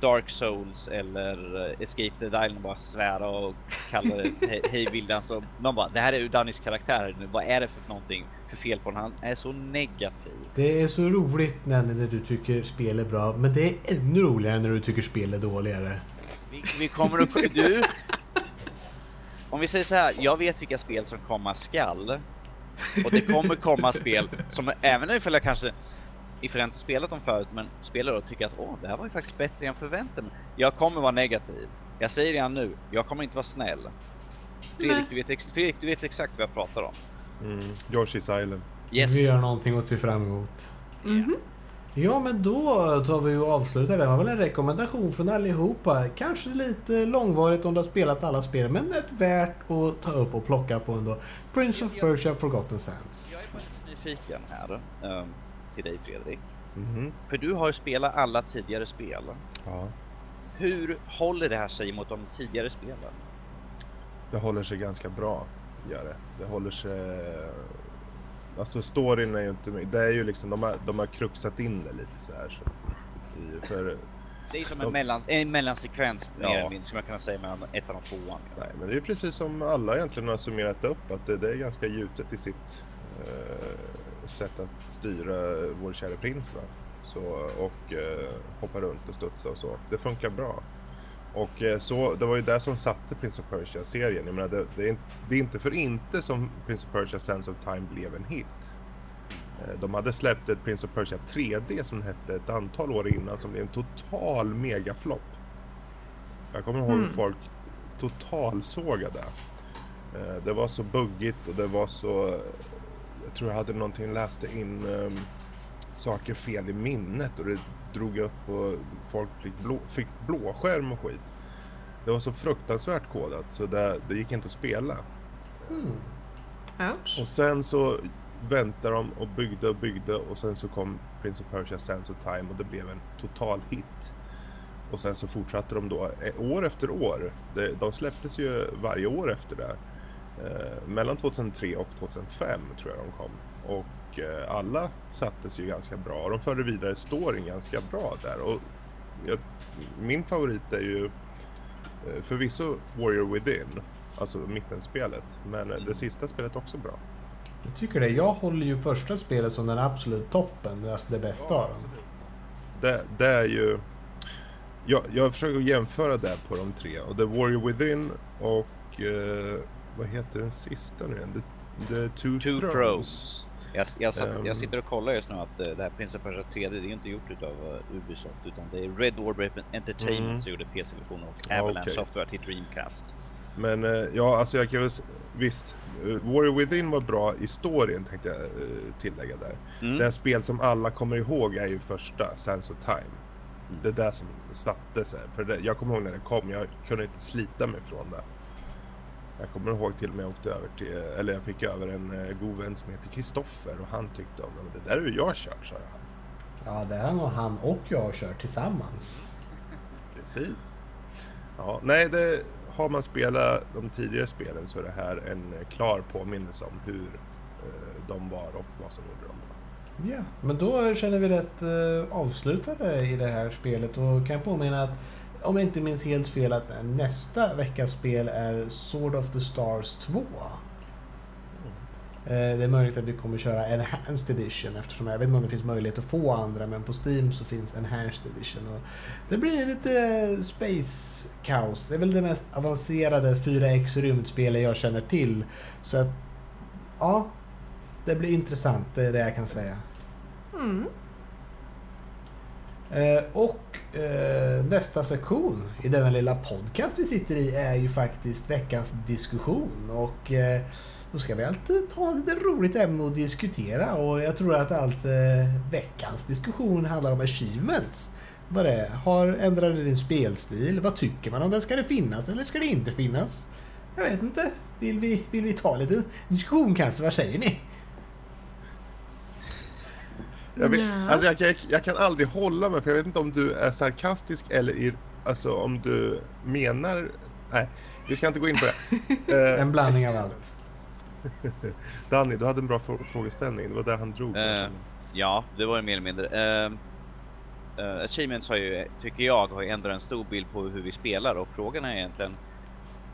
Dark Souls eller uh, Escape the Island och bara svära och kalla det hej, hej vildan. Så de bara, det här är ju Dannys karaktär nu. Vad är det för någonting för fel på honom? Han är så negativ. Det är så roligt Nanny när du tycker spel är bra, men det är ännu roligare när du tycker spel är dåligare. Vi, vi kommer att... Du! Om vi säger så här, jag vet vilka spel som komma skall. Och det kommer komma spel som även ifall jag kanske ifall jag inte spelat dem förut men spelar och tycker att åh, det här var ju faktiskt bättre än förväntat mig. Jag kommer vara negativ. Jag säger redan nu, jag kommer inte vara snäll. Fredrik, du vet, Fredrik, du vet exakt vad jag pratar om. Mm. Yoshi's Island. Yes. Vi har någonting att se fram emot. Mm -hmm. Ja men då tar vi och avslutar. Det var väl en rekommendation från allihopa. Kanske lite långvarigt om du har spelat alla spel men ett värt att ta upp och plocka på ändå. Prince of Persia Forgotten Sands. Jag är bara lite nyfiken här um, till dig Fredrik. Mm -hmm. För du har ju spelat alla tidigare spel. Ja. Hur håller det här sig mot de tidigare spelen? Det håller sig ganska bra, gör det. Det håller sig Alltså storyn är ju inte Det är ju liksom, de har, de har kruxat in det lite så här. Så, i, för, det är som en, mellan, en mellansekvens ja. mer eller mindre, som jag kan säga mellan ettan och tvåan. Nej, men det är precis som alla egentligen har summerat upp att det, det är ganska gjutet i sitt eh, sätt att styra vår kära prins. Va? Så, och eh, hoppa runt och studsa och så. Det funkar bra. Och eh, så, det var ju det som satte Prince of Persia-serien. Jag menar, det, det, är, det är inte för inte som Prince of Persia Sense of Time blev en hit. Eh, de hade släppt ett Prince of Persia 3D som hette ett antal år innan som blev en total megaflopp. Jag kommer ihåg mm. folk totalsågade. Eh, det var så buggigt och det var så... Jag tror jag hade någonting, läste in um, saker fel i minnet och det drog upp och folk fick, blå, fick blåskärm och skit. Det var så fruktansvärt kodat så det, det gick inte att spela. Mm. Och sen så väntade de och byggde och byggde och sen så kom Prince of Persia Sands of Time och det blev en total hit. Och sen så fortsatte de då eh, år efter år. De släpptes ju varje år efter det. Eh, mellan 2003 och 2005 tror jag de kom. Och eh, alla sattes ju ganska bra. De förde vidare storyn ganska bra där. Och jag, min favorit är ju eh, förvisso Warrior Within, alltså mittenspelet. Men det sista spelet också bra. Jag tycker det. Jag håller ju första spelet som den absolut toppen, alltså det bästa ja, av dem. Det, det är ju... Jag, jag försöker jämföra det på de tre. Och The Warrior Within och... Eh, vad heter den sista nu igen? The, the Two, Two Thrones. thrones. Jag, jag, satt, um, jag, sitter och kollar just nu att uh, det här Prince of Persia 3 det är inte gjort utav uh, Ubisoft utan det är Red Orb Entertainment mm. som gjorde PC-versionen och Avalanche okay. Software till Dreamcast. Men uh, ja, alltså jag kan väl visst. Warrior Within var bra i storyn tänkte jag tillägga där. Mm. Det här spel som alla kommer ihåg är ju första, Sands of Time. Mm. Det är det som satte sig. För det, jag kommer ihåg när det kom, jag kunde inte slita mig från det. Jag kommer ihåg till och med jag åkte över till, eller jag fick över en uh, god vän som heter Kristoffer och han tyckte om det. Det där har ju jag kört, sa jag. Ja, det har nog han och jag kört tillsammans. Precis. Ja, nej, det, har man spelat de tidigare spelen så är det här en klar påminnelse om hur uh, de var och vad som gjorde dem Ja, men då känner vi rätt uh, avslutade i det här spelet och kan påminna att om jag inte minns helt fel, att nästa veckas spel är Sword of the Stars 2. Mm. Det är möjligt att vi kommer köra Enhanced Edition eftersom jag vet inte om det finns möjlighet att få andra men på Steam så finns Enhanced Edition. Och det blir lite Space Kaos. Det är väl det mest avancerade 4X rymdspelet jag känner till. Så att, ja, det blir intressant, det är det jag kan säga. Mm. Eh, och eh, nästa sektion i denna lilla podcast vi sitter i är ju faktiskt veckans diskussion. Och eh, då ska vi alltid ta ett roligt ämne att diskutera och jag tror att allt eh, veckans diskussion handlar om achievements. Vad det är. Har ändrade din spelstil? Vad tycker man om den? Ska det finnas eller ska det inte finnas? Jag vet inte. Vill vi, vill vi ta lite diskussion kanske? Vad säger ni? Jag, vet, ja. alltså jag, jag, jag, kan aldrig hålla mig för jag vet inte om du är sarkastisk eller ir, alltså om du menar... Nej, vi ska inte gå in på det. en blandning av allt. Danny, du hade en bra frågeställning. Det var där han drog. Uh, ja, det var det mer eller mindre. Uh, uh, Achievements har ju, tycker jag, har ändrat en stor bild på hur vi spelar och frågan är egentligen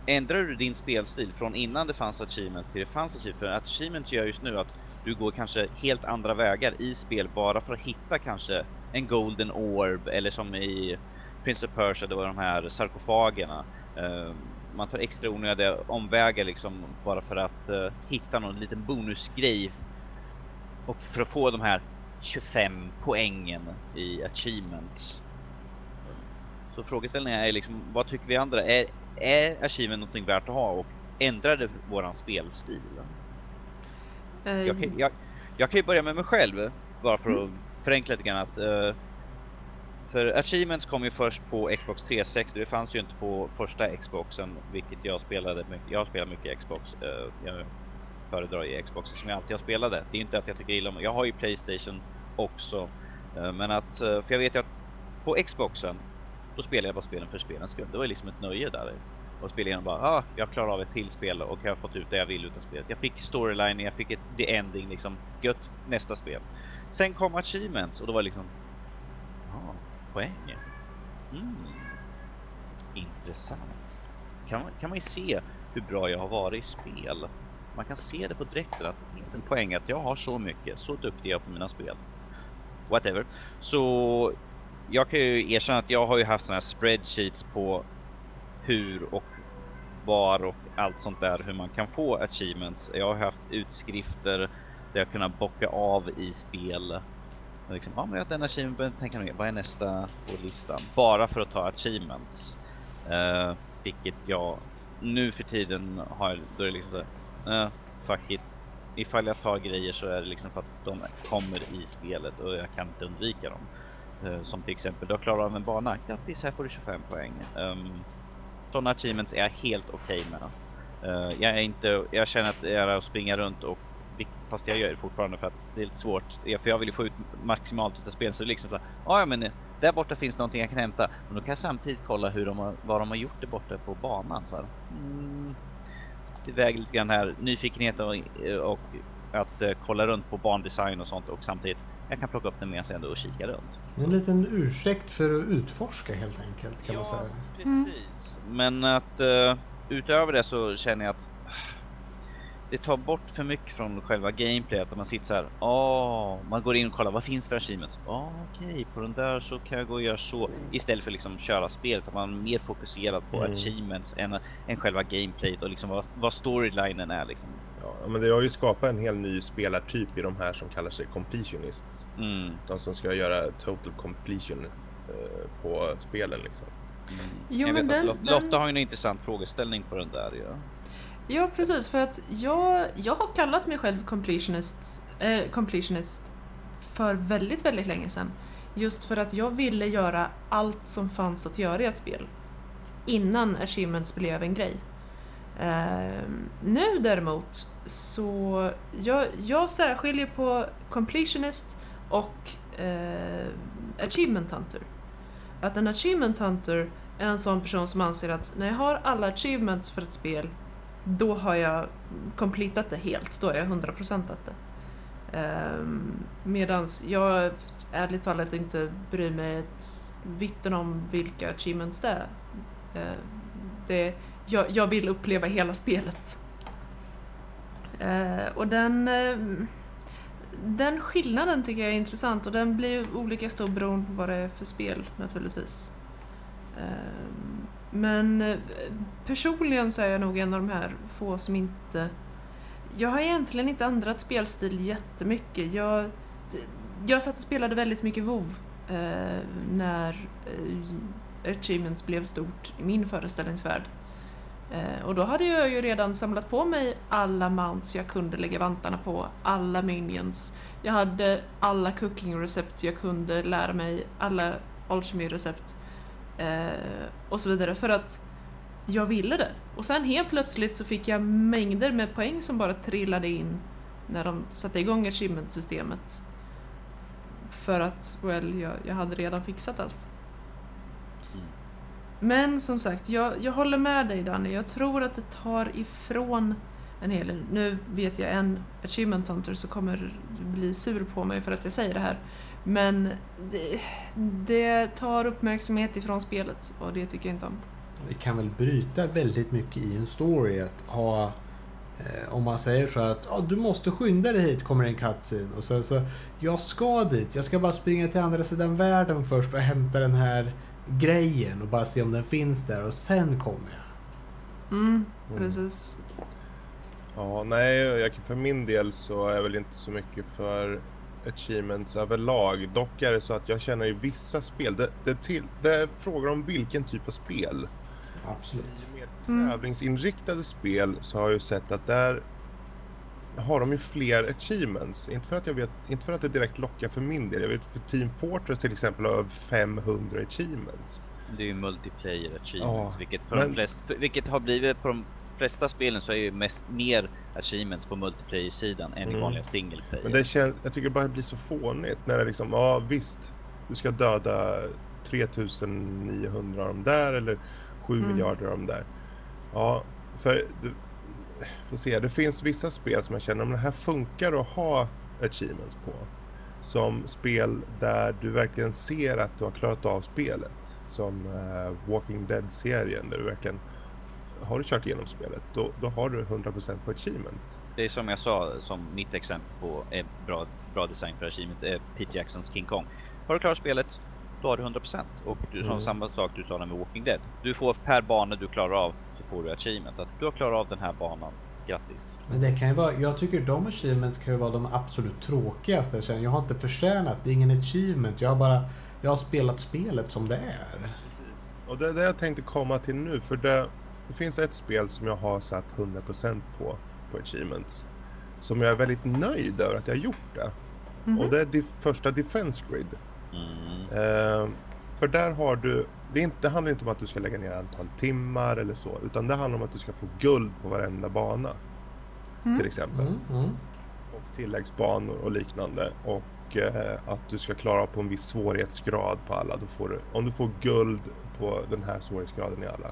Ändrar du din spelstil från innan det fanns Achievements till det fanns Achievements? För Achievements gör just nu att du går kanske helt andra vägar i spel bara för att hitta kanske en Golden Orb eller som i Prince of Persia, det var de här sarkofagerna. Uh, man tar extra onödiga omvägar liksom bara för att uh, hitta någon liten bonusgrej och för att få de här 25 poängen i achievements. Så frågeställningen är liksom, vad tycker vi andra? Är, är achievement någonting värt att ha och ändrar det våran spelstil? Jag kan, jag, jag kan ju börja med mig själv, bara för att mm. förenkla lite grann. Att, uh, för Achievements kom ju först på Xbox 360, det fanns ju inte på första Xboxen, vilket jag spelade mycket. Jag spelar mycket Xbox. Uh, jag föredrar ju Xbox som jag alltid har spelade. Det är inte att jag tycker illa om Jag har ju Playstation också. Uh, men att, för jag vet ju att på Xboxen, då spelar jag bara spelen för spelens skull. Det var ju liksom ett nöje där och spela igenom bara, ah, jag klarar av ett till spel och jag har fått ut det jag vill utan spelet. Jag fick storyline, jag fick ett the ending liksom, gött, nästa spel. Sen kom achievements och då var det liksom, ah, poäng. Mm. Intressant. Kan man, kan man ju se hur bra jag har varit i spel. Man kan se det på dräkten att det finns en poäng att jag har så mycket, så duktig jag på mina spel. Whatever. Så jag kan ju erkänna att jag har ju haft sådana här spreadsheets på hur och var och allt sånt där, hur man kan få achievements. Jag har haft utskrifter där jag kunnat bocka av i spel. Liksom, ja, men jag har den achievement, tänka mig, vad är nästa på listan? Bara för att ta achievements. Uh, vilket jag nu för tiden har, då är det liksom uh, fuck it. Ifall jag tar grejer så är det liksom för att de kommer i spelet och jag kan inte undvika dem. Uh, som till exempel, du har klarat av en bana, grattis här får du 25 poäng. Um, sådana achievements är jag helt okej okay med. Uh, jag är inte, jag känner att det är att springa runt och fast jag gör det fortfarande för att det är lite svårt. För jag vill ju få ut maximalt av spelet så det är liksom såhär, ja men där borta finns någonting jag kan hämta. Men då kan jag samtidigt kolla hur de har, vad de har gjort där borta på banan. Så mm, iväg lite grann här, nyfikenhet och, och att uh, kolla runt på bandesign och sånt och samtidigt jag kan plocka upp den medan jag ändå och kika runt. En liten ursäkt för att utforska helt enkelt kan ja, man säga. precis. Men att uh, utöver det så känner jag att det tar bort för mycket från själva gameplayet. Att man sitter så här, åh, man går in och kollar vad finns för achievements? Oh, Okej, okay, på den där så kan jag gå och göra så. Istället för liksom köra spelet, att man är mer fokuserad på mm. achievements än, än själva gameplayet och liksom vad, vad storylinen är liksom. Ja, men det har ju skapat en helt ny spelartyp i de här som kallar sig completionists. Mm. De som ska göra total completion eh, på spelen liksom. Mm. Jo, men den, Lotta den... har ju en intressant frågeställning på den där. Ja. Ja, precis. För att jag, jag har kallat mig själv completionist, äh, completionist för väldigt, väldigt länge sedan. Just för att jag ville göra allt som fanns att göra i ett spel. Innan achievements blev en grej. Uh, nu däremot så jag, jag särskiljer på completionist och uh, achievement hunter. Att en achievement hunter är en sån person som anser att när jag har alla achievements för ett spel då har jag completat det helt, då är jag 100% det. Um, medans jag ärligt talat inte bryr mig ett vitten om vilka achievements det är. Uh, det, jag, jag, vill uppleva hela spelet. Uh, och den, uh, den skillnaden tycker jag är intressant och den blir olika stor beroende på vad det är för spel naturligtvis. Ehm, men eh, personligen så är jag nog en av de här få som inte... Jag har egentligen inte ändrat spelstil jättemycket. Jag, jag satt och spelade väldigt mycket WoW eh, när eh, Achievements blev stort i min föreställningsvärld. Och då hade jag ju redan samlat på mig alla mounts jag kunde lägga vantarna på, alla minions. Jag hade alla cooking-recept jag kunde lära mig, alla alchemy-recept. Eh, och så vidare för att jag ville det. Och sen helt plötsligt så fick jag mängder med poäng som bara trillade in när de satte igång achievement-systemet. För att, well, jag, jag hade redan fixat allt. Mm. Men som sagt, jag, jag håller med dig Danny. Jag tror att det tar ifrån en hel del. Nu vet jag en achievement hunter som kommer bli sur på mig för att jag säger det här. Men det, det, tar uppmärksamhet ifrån spelet och det tycker jag inte om. Det kan väl bryta väldigt mycket i en story att ha eh, om man säger så att ah, du måste skynda dig hit kommer en cutscene och sen så jag ska dit, jag ska bara springa till andra sidan världen först och hämta den här grejen och bara se om den finns där och sen kommer jag. Mm, mm. precis. Mm. Ja, nej, jag, för min del så är jag väl inte så mycket för achievements överlag. Dock är det så att jag känner i vissa spel, det, det, till, det är frågor om vilken typ av spel. Absolut. I mer mm. tävlingsinriktade spel så har jag ju sett att där har de ju fler achievements. Inte för att jag vet, inte för att det direkt lockar för min del. Jag vet för Team Fortress till exempel har 500 achievements. Det är ju multiplayer achievements, ja, vilket, på men... de flest, vilket har blivit på de flesta spelen så är ju mest mer achievements på multiplayer-sidan än mm. i vanliga single player. Men det känns, jag tycker det bara blir så fånigt när det liksom, ja visst, du ska döda 3900 av dem där eller 7 mm. miljarder av dem där. Ja, för får se, det finns vissa spel som jag känner, om det här funkar att ha achievements på. Som spel där du verkligen ser att du har klarat av spelet. Som uh, Walking Dead-serien där du verkligen har du kört igenom spelet, då, då har du 100% på achievements. Det är som jag sa, som mitt exempel på en bra, bra design för achievement är Pete Jacksons King Kong. Har du klarat spelet, då har du 100% och du, mm. som samma sak du sa med Walking Dead. Du får per bana du klarar av så får du achievement. Att du har klarat av den här banan, grattis. Men det kan ju vara, jag tycker de achievements kan ju vara de absolut tråkigaste. Jag har inte förtjänat, det är ingen achievement. Jag har bara, jag har spelat spelet som det är. Precis. Och det är det jag tänkte komma till nu, för det det finns ett spel som jag har satt 100% på, på Achievements. Som jag är väldigt nöjd över att jag har gjort det. Mm -hmm. Och det är di första Defense Grid. Mm. Uh, för där har du, det, inte, det handlar inte om att du ska lägga ner antal timmar eller så. Utan det handlar om att du ska få guld på varenda bana. Mm. Till exempel. Mm, mm. Och tilläggsbanor och liknande. Och uh, att du ska klara på en viss svårighetsgrad på alla. Då får du, om du får guld på den här svårighetsgraden i alla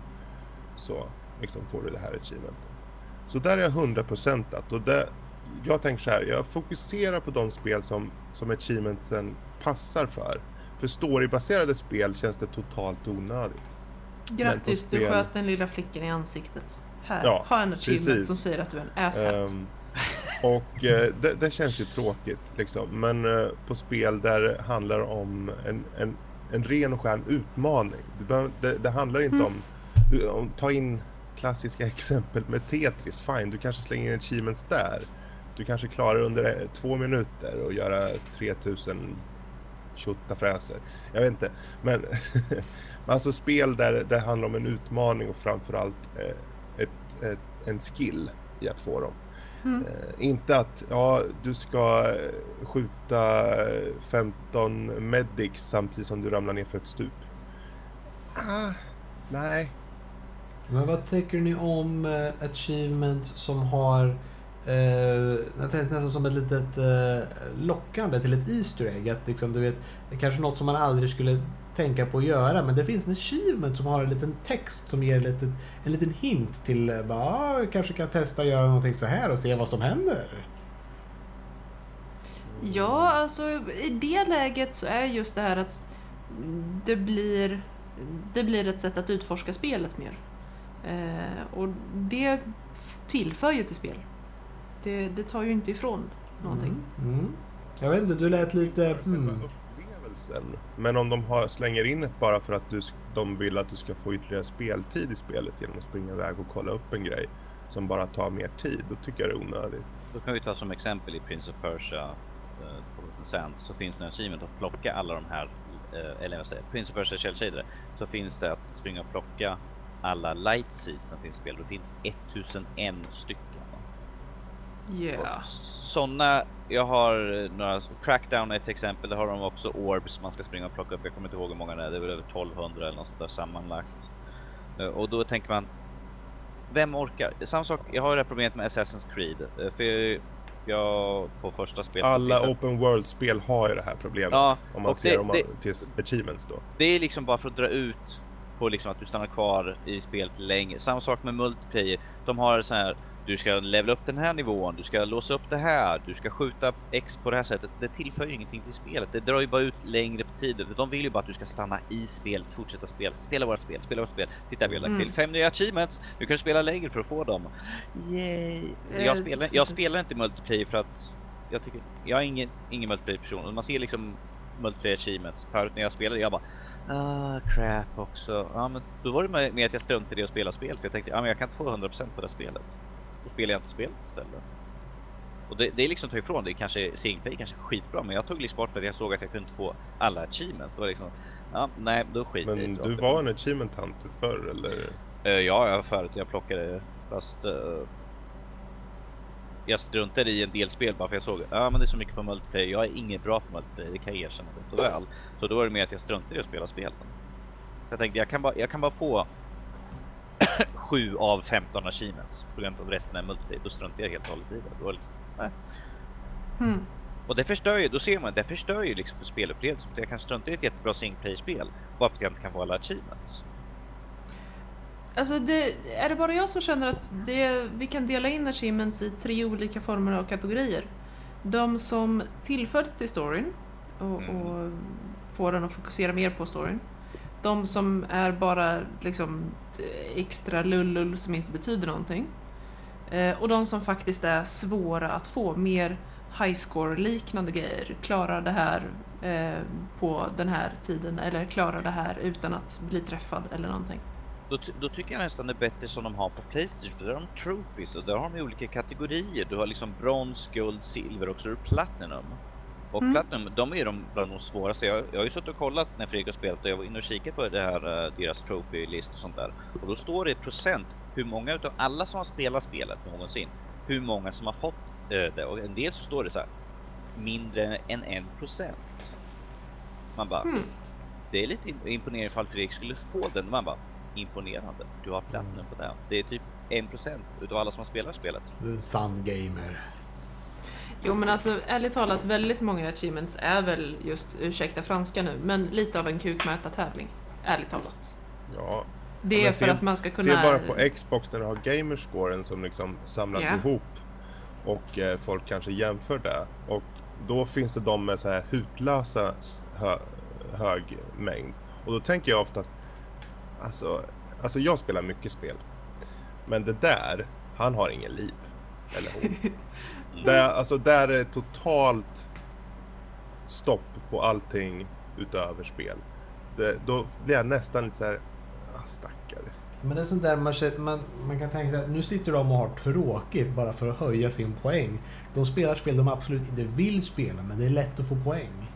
så liksom får du det här achievementet. Så där är jag hundraprocentat och det, jag tänker så här, jag fokuserar på de spel som, som achievementsen passar för. För storybaserade spel känns det totalt onödigt. Grattis, spel... du sköt den lilla flickan i ansiktet. Här, ja, ha en achievement precis. som säger att du är en asshat. Um, och eh, det, det, känns ju tråkigt liksom. Men eh, på spel där det handlar om en, en, en ren och skär utmaning. Behöver, det, det, handlar inte mm. om, du. Ta in klassiska exempel med Tetris, fine, du kanske slänger in achievements där. Du kanske klarar under eh, två minuter och göra 3000 tjottafräser. Jag vet inte. Men alltså spel där det handlar om en utmaning och framförallt eh, ett, ett, en skill i att få dem. Mm. Eh, inte att ja, du ska skjuta 15 medics samtidigt som du ramlar ner för ett stup. Ah, nej. Men vad tycker ni om uh, achievement som har Eh, nästan som ett litet eh, lockande till ett Easter egg. Att liksom, du vet, är kanske något som man aldrig skulle tänka på att göra men det finns en achievement som har en liten text som ger lite, en liten hint till eh, bara, ah, kanske kan testa att göra någonting så här och se vad som händer. Ja, alltså i det läget så är just det här att det blir, det blir ett sätt att utforska spelet mer. Eh, och det tillför ju till spel. Det, det tar ju inte ifrån någonting. Mm. Mm. Jag vet inte, du lät lite... Hmm. Men om de har, slänger in ett bara för att du, de vill att du ska få ytterligare speltid i spelet genom att springa iväg och kolla upp en grej som bara tar mer tid, då tycker jag det är onödigt. Då kan vi ta som exempel i Prince of Persia uh, Sand så finns det en achievement att plocka alla de här, uh, eller vad säger Prince of Persia Shell Shader, så finns det att springa och plocka alla light seeds som finns i spelet. Det finns 1001 stycken. Yeah. Sådana, jag har några, Crackdown är ett exempel, där har de också orbs man ska springa och plocka upp. Jag kommer inte ihåg hur många det är, det är väl över 1200 eller något sånt där sammanlagt. Eh, och då tänker man, vem orkar? Samma sak, jag har det här problemet med Assassin's Creed. Eh, för jag på första spelet... Alla liksom... open world-spel har ju det här problemet. Ja, om man ser det, dem det, till achievements då. Det är liksom bara för att dra ut på liksom att du stannar kvar i spelet länge. Samma sak med multiplayer. De har så här du ska levela upp den här nivån, du ska låsa upp det här, du ska skjuta X på det här sättet. Det tillför ju ingenting till spelet. Det drar ju bara ut längre på tiden. De vill ju bara att du ska stanna i spelet, fortsätta spela, spela våra spel, spela våra spel. Titta vi har lagt till mm. fem nya achievements. Nu kan du spela längre för att få dem. Yay! Jag spelar, jag spelar inte multiplayer för att jag tycker, jag är ingen, ingen multiplayer person. Man ser liksom multiplayer achievements. Förut när jag spelade, jag bara Ah, crap också. Ja, men då var det med att jag struntade i att spela spel för jag tänkte, ja men jag kan inte få 100% på det spelet. Då spelar jag inte spelet istället. Och det, det är liksom att ta ifrån, det är kanske singleplay kanske skitbra men jag tog liksom bort för att jag såg att jag kunde inte få alla achievements. Det var liksom, ja nej då skiter Men du var en achievement hunter förr eller? Uh, ja, jag förut jag plockade fast uh, jag struntade i en del spel bara för jag såg ja men det är så mycket på multiplayer, jag är inget bra på multiplayer, det kan jag erkänna det väl. Så då var det mer att jag struntade i att spela spelen. Jag tänkte jag kan bara, jag kan bara få 7 av 15 achievements på grund av att resten är multiplayer. Då struntar jag helt och hållet i det. Då liksom, nej. Hmm. Och det förstör ju, då ser man, det förstör ju liksom för spelupplevelsen. Jag kan strunta i ett jättebra singleplayer-spel bara för att jag inte kan få alla achievements. Alltså det, är det bara jag som känner att det, vi kan dela in achievements i tre olika former av kategorier? De som tillför till storyn och, mm och den att fokusera mer på storyn. De som är bara liksom extra lullull som inte betyder någonting. Eh, och de som faktiskt är svåra att få, mer highscore-liknande grejer. Klarar det här eh, på den här tiden eller klarar det här utan att bli träffad eller någonting. Då, då, tycker jag nästan det är bättre som de har på Playstation för där har de trophies och där har de olika kategorier. Du har liksom brons, guld, silver och så är det platinum. Och mm. Platinum, de är de bland de svåraste. Jag, jag har ju suttit och kollat när Fredrik har spelat och jag var inne och kikat på det här, uh, deras trophy-list och sånt där. Och då står det i procent hur många utav alla som har spelat spelet någonsin, hur många som har fått uh, det. Och en del så står det så här, mindre än en procent. Man bara, mm. det är lite imponerande ifall Fredrik skulle få den. Man bara, imponerande. Du har Platinum på det. Det är typ en procent utav alla som har spelat spelet. Du är en sann gamer. Jo men alltså ärligt talat, väldigt många achievements är väl just, ursäkta franska nu, men lite av en kukmätartävling. Ärligt talat. Ja, Det är för att man ska kunna... Se bara på Xbox när du har gamerscoren som liksom samlas yeah. ihop. Och eh, folk kanske jämför det. Och då finns det de med så här hutlösa hö hög mängd. Och då tänker jag oftast, alltså, alltså jag spelar mycket spel. Men det där, han har ingen liv. Eller hon. där, alltså där är totalt stopp på allting utöver spel. Det, då blir jag nästan lite så här, ah, stackare. Men det är sånt där man, man, man kan tänka sig att nu sitter de och har tråkigt bara för att höja sin poäng. De spelar spel de absolut inte vill spela men det är lätt att få poäng.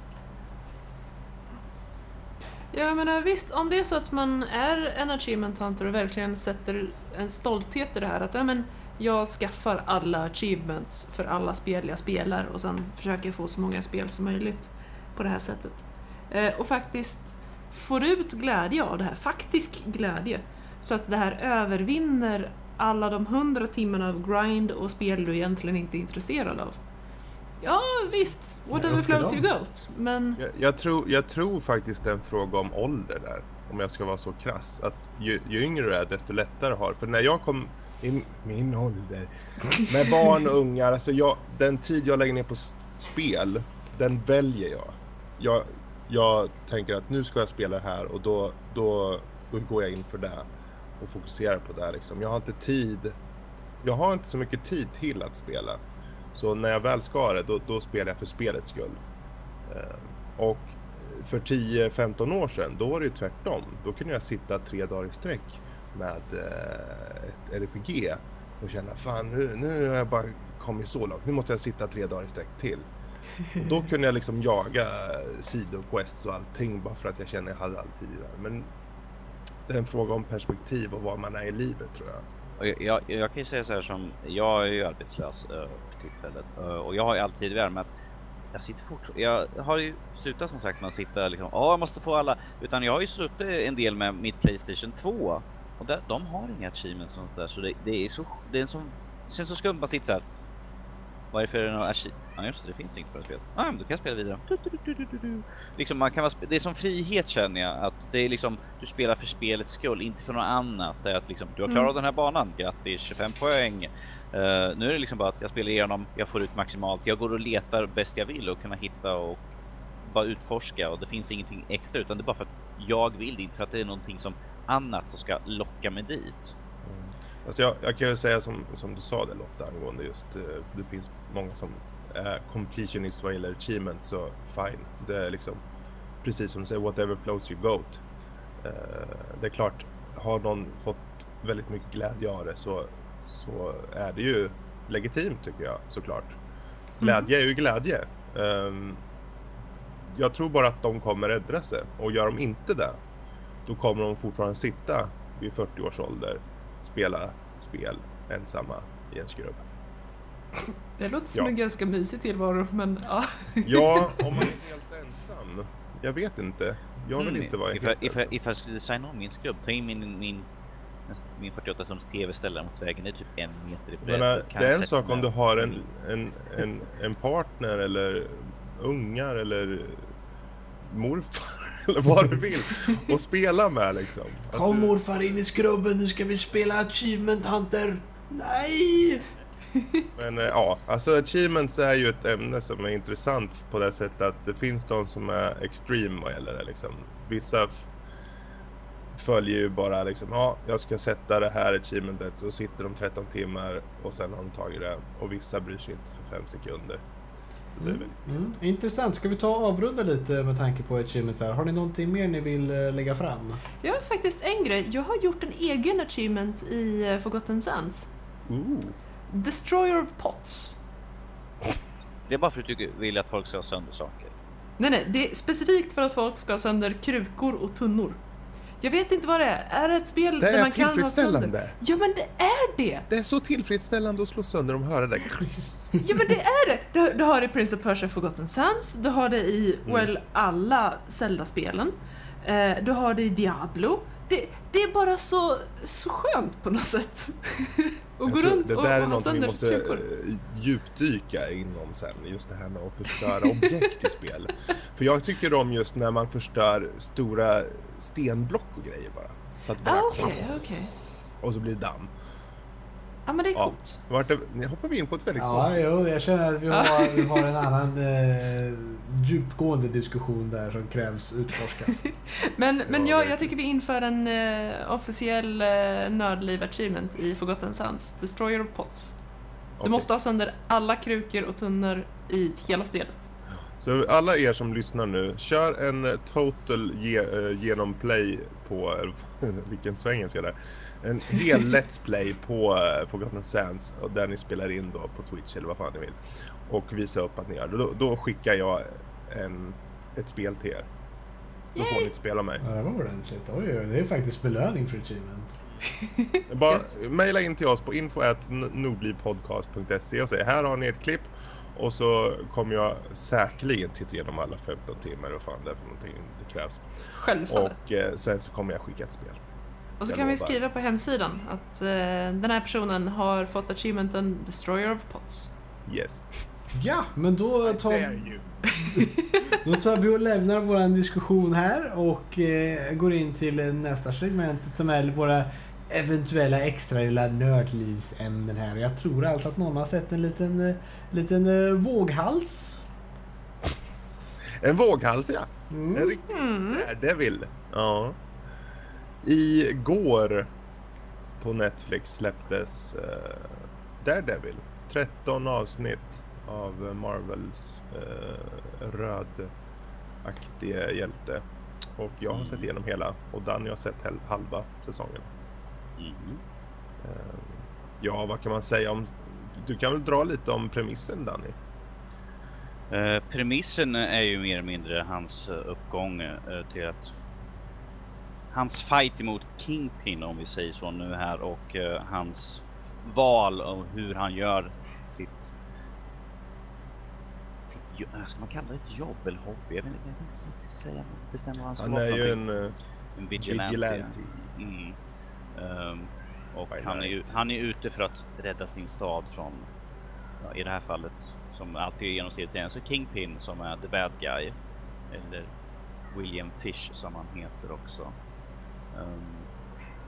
Jag menar visst, om det är så att man är en achievement hunter och verkligen sätter en stolthet i det här att ja, men jag skaffar alla achievements för alla spel jag spelar och sen försöker få så många spel som möjligt på det här sättet. Eh, och faktiskt får ut glädje av det här, faktisk glädje. Så att det här övervinner alla de hundra timmarna av grind och spel du egentligen inte är intresserad av. Ja visst, whatever floats your goat. Men... Jag, jag, tror, jag tror faktiskt det är en fråga om ålder där. Om jag ska vara så krass. Att ju, ju yngre du är desto lättare har. För när jag kom i min ålder. Med barn och ungar. Alltså jag, den tid jag lägger ner på spel. Den väljer jag. Jag, jag tänker att nu ska jag spela här och då, då, då går jag in för det. Och fokuserar på det liksom. Jag har inte tid. Jag har inte så mycket tid till att spela. Så när jag väl ska det, då, då spelar jag för spelets skull. Eh, och för 10-15 år sedan, då var det ju tvärtom. Då kunde jag sitta tre dagar i sträck med eh, ett RPG och känna fan nu, nu har jag bara kommit så långt. Nu måste jag sitta tre dagar i sträck till. Och då kunde jag liksom jaga sidoquests och allting bara för att jag kände att jag hade all tid där. Men det är en fråga om perspektiv och var man är i livet tror jag. Och jag, jag, jag kan ju säga så här som, jag är ju arbetslös uh, för tillfället äh, och jag har ju alltid värme att jag sitter fort, jag har ju slutat som sagt med att sitta liksom, ja jag måste få alla, utan jag har ju suttit en del med mitt Playstation 2 och där, de har inga achievements och sånt där så det, det är så, det är en sån, det känns så skumt man sitter såhär. Varför är det några achievements? Ja just det, det finns inget på det spelet. Ah, men då kan jag spela vidare. Du, du, du, liksom man kan vara, det är som frihet känner jag, att det är liksom, du spelar för spelets skull, inte för något annat. Det är att liksom, du har klarat mm. den här banan, grattis, 25 poäng. Uh, nu är det liksom bara att jag spelar igenom, jag får ut maximalt, jag går och letar bäst jag vill och kunna hitta och bara utforska och det finns ingenting extra utan det är bara för att jag vill det, inte för att det är någonting som annat som ska locka mig dit. Mm. Alltså jag, jag kan ju säga som, som du sa det Lotta angående just, uh, det finns många som är completionist vad gäller achievement så fine. Det är liksom precis som du säger, whatever floats your goat. Uh, det är klart, har någon fått väldigt mycket glädje av det så, så är det ju legitimt tycker jag såklart. Mm. Glädje är ju glädje. Um, jag tror bara att de kommer ändra sig och gör de inte det då kommer de fortfarande sitta vid 40 års ålder spela spel ensamma i en skrubb. Det låter som ja. en ganska mysig tillvaro, men ja. Ja, om man är helt ensam. Jag vet inte. Jag vill mm, inte vara helt if ensam. Ifall jag skulle designa om min skrubb, ta in min, min, min 48 tums tv-ställare mot vägen, det är typ en meter i bredd. Det är en sak om du har en, en, en, en partner eller ungar eller morfar eller vad du vill och spela med liksom. Att Kom du... morfar in i skrubben, nu ska vi spela Achievement Hunter. Nej! Men eh, ja, alltså achievements är ju ett ämne som är intressant på det sättet att det finns de som är extreme vad gäller det liksom. Vissa följer ju bara liksom, ja, jag ska sätta det här achievementet så sitter de 13 timmar och sen har de tagit det och vissa bryr sig inte för 5 sekunder. Mm. Mm. Intressant. Ska vi ta och avrunda lite med tanke på achievements här? Har ni någonting mer ni vill eh, lägga fram? Jag har faktiskt en grej. Jag har gjort en egen achievement i eh, Forgotten Sands. Ooh. Destroyer of Pots. Det är bara för att du vill att folk ska ha sönder saker. Nej, nej. Det är specifikt för att folk ska ha sönder krukor och tunnor. Jag vet inte vad det är. Är det ett spel det där man kan ha sönder? Ja men det är det! Det är så tillfredsställande att slå sönder de hör det där. Ja men det är det! Du, du har det i Prince of Persia Forgotten Sands, du har det i, mm. well, alla Zelda-spelen. Eh, du har det i Diablo. Det, det är bara så, så skönt på något sätt. och gå runt det där och, är något vi måste krukor. Eh, djupdyka inom sen, just det här med att förstöra objekt i spel. För jag tycker om just när man förstör stora stenblock och grejer bara. Så att bara... Ah, okay. Okay. Och så blir det damm. Ja men det är coolt. Ja, vart det, nu hoppar vi in på ett väldigt Ja, coolt. jo, jag känner att vi har, vi har en annan eh, djupgående diskussion där som krävs utforskas. men men jag, jag tycker vi inför en eh, officiell eh, nördliv achievement i Forgotten Sands, Destroyer of Pots. Du okay. måste ha sönder alla krukor och tunnor i hela spelet. Så alla er som lyssnar nu, kör en total ge, uh, genomplay på, vilken svengelska där en hel Let's Play på uh, Forgotten Sands och där ni spelar in då på Twitch eller vad fan ni vill. Och visa upp att ni gör det. Då, då skickar jag en, ett spel till er. Då Yay! får ni ett spel av mig. Ja, det var ordentligt. Oj, det är faktiskt belöning för achievement. Bara mejla in till oss på info.noblipodcast.se och säg här har ni ett klipp och så kommer jag säkerligen titta igenom alla 15 timmar och fan det är för någonting det krävs. Självfallet. Och eh, sen så kommer jag skicka ett spel. Och så kan vi skriva på hemsidan att uh, den här personen har fått achievementen Destroyer of Pots. Yes. Ja, men då tar, då tar vi och lämnar vår diskussion här och eh, går in till nästa segment som är våra eventuella extra lilla nördlivsämnen här. Jag tror allt att någon har sett en liten, eh, liten uh, våghals. En våghals ja. Mm. En riktig mm. Daredevil. Ja. Igår på Netflix släpptes uh, Daredevil. 13 avsnitt av Marvels uh, rödaktige hjälte. Och jag har mm. sett igenom hela och Danny har sett halva säsongen. Mm. Uh, ja, vad kan man säga om... Du kan väl dra lite om premissen Danny? Uh, premissen är ju mer eller mindre hans uppgång till att hans fight emot Kingpin om vi säger så nu här och uh, hans val och hur han gör sitt, sitt ska man kalla det ett jobb eller hobby? Jag vet, jag vet inte säga, bestämma vad han ska Han är ju en, en vigilante. vigilante. Mm. Um, och han är, han är ute för att rädda sin stad från, ja, i det här fallet, som alltid genomsnittligt så Kingpin som är the bad guy. Eller William Fish som han heter också. Um,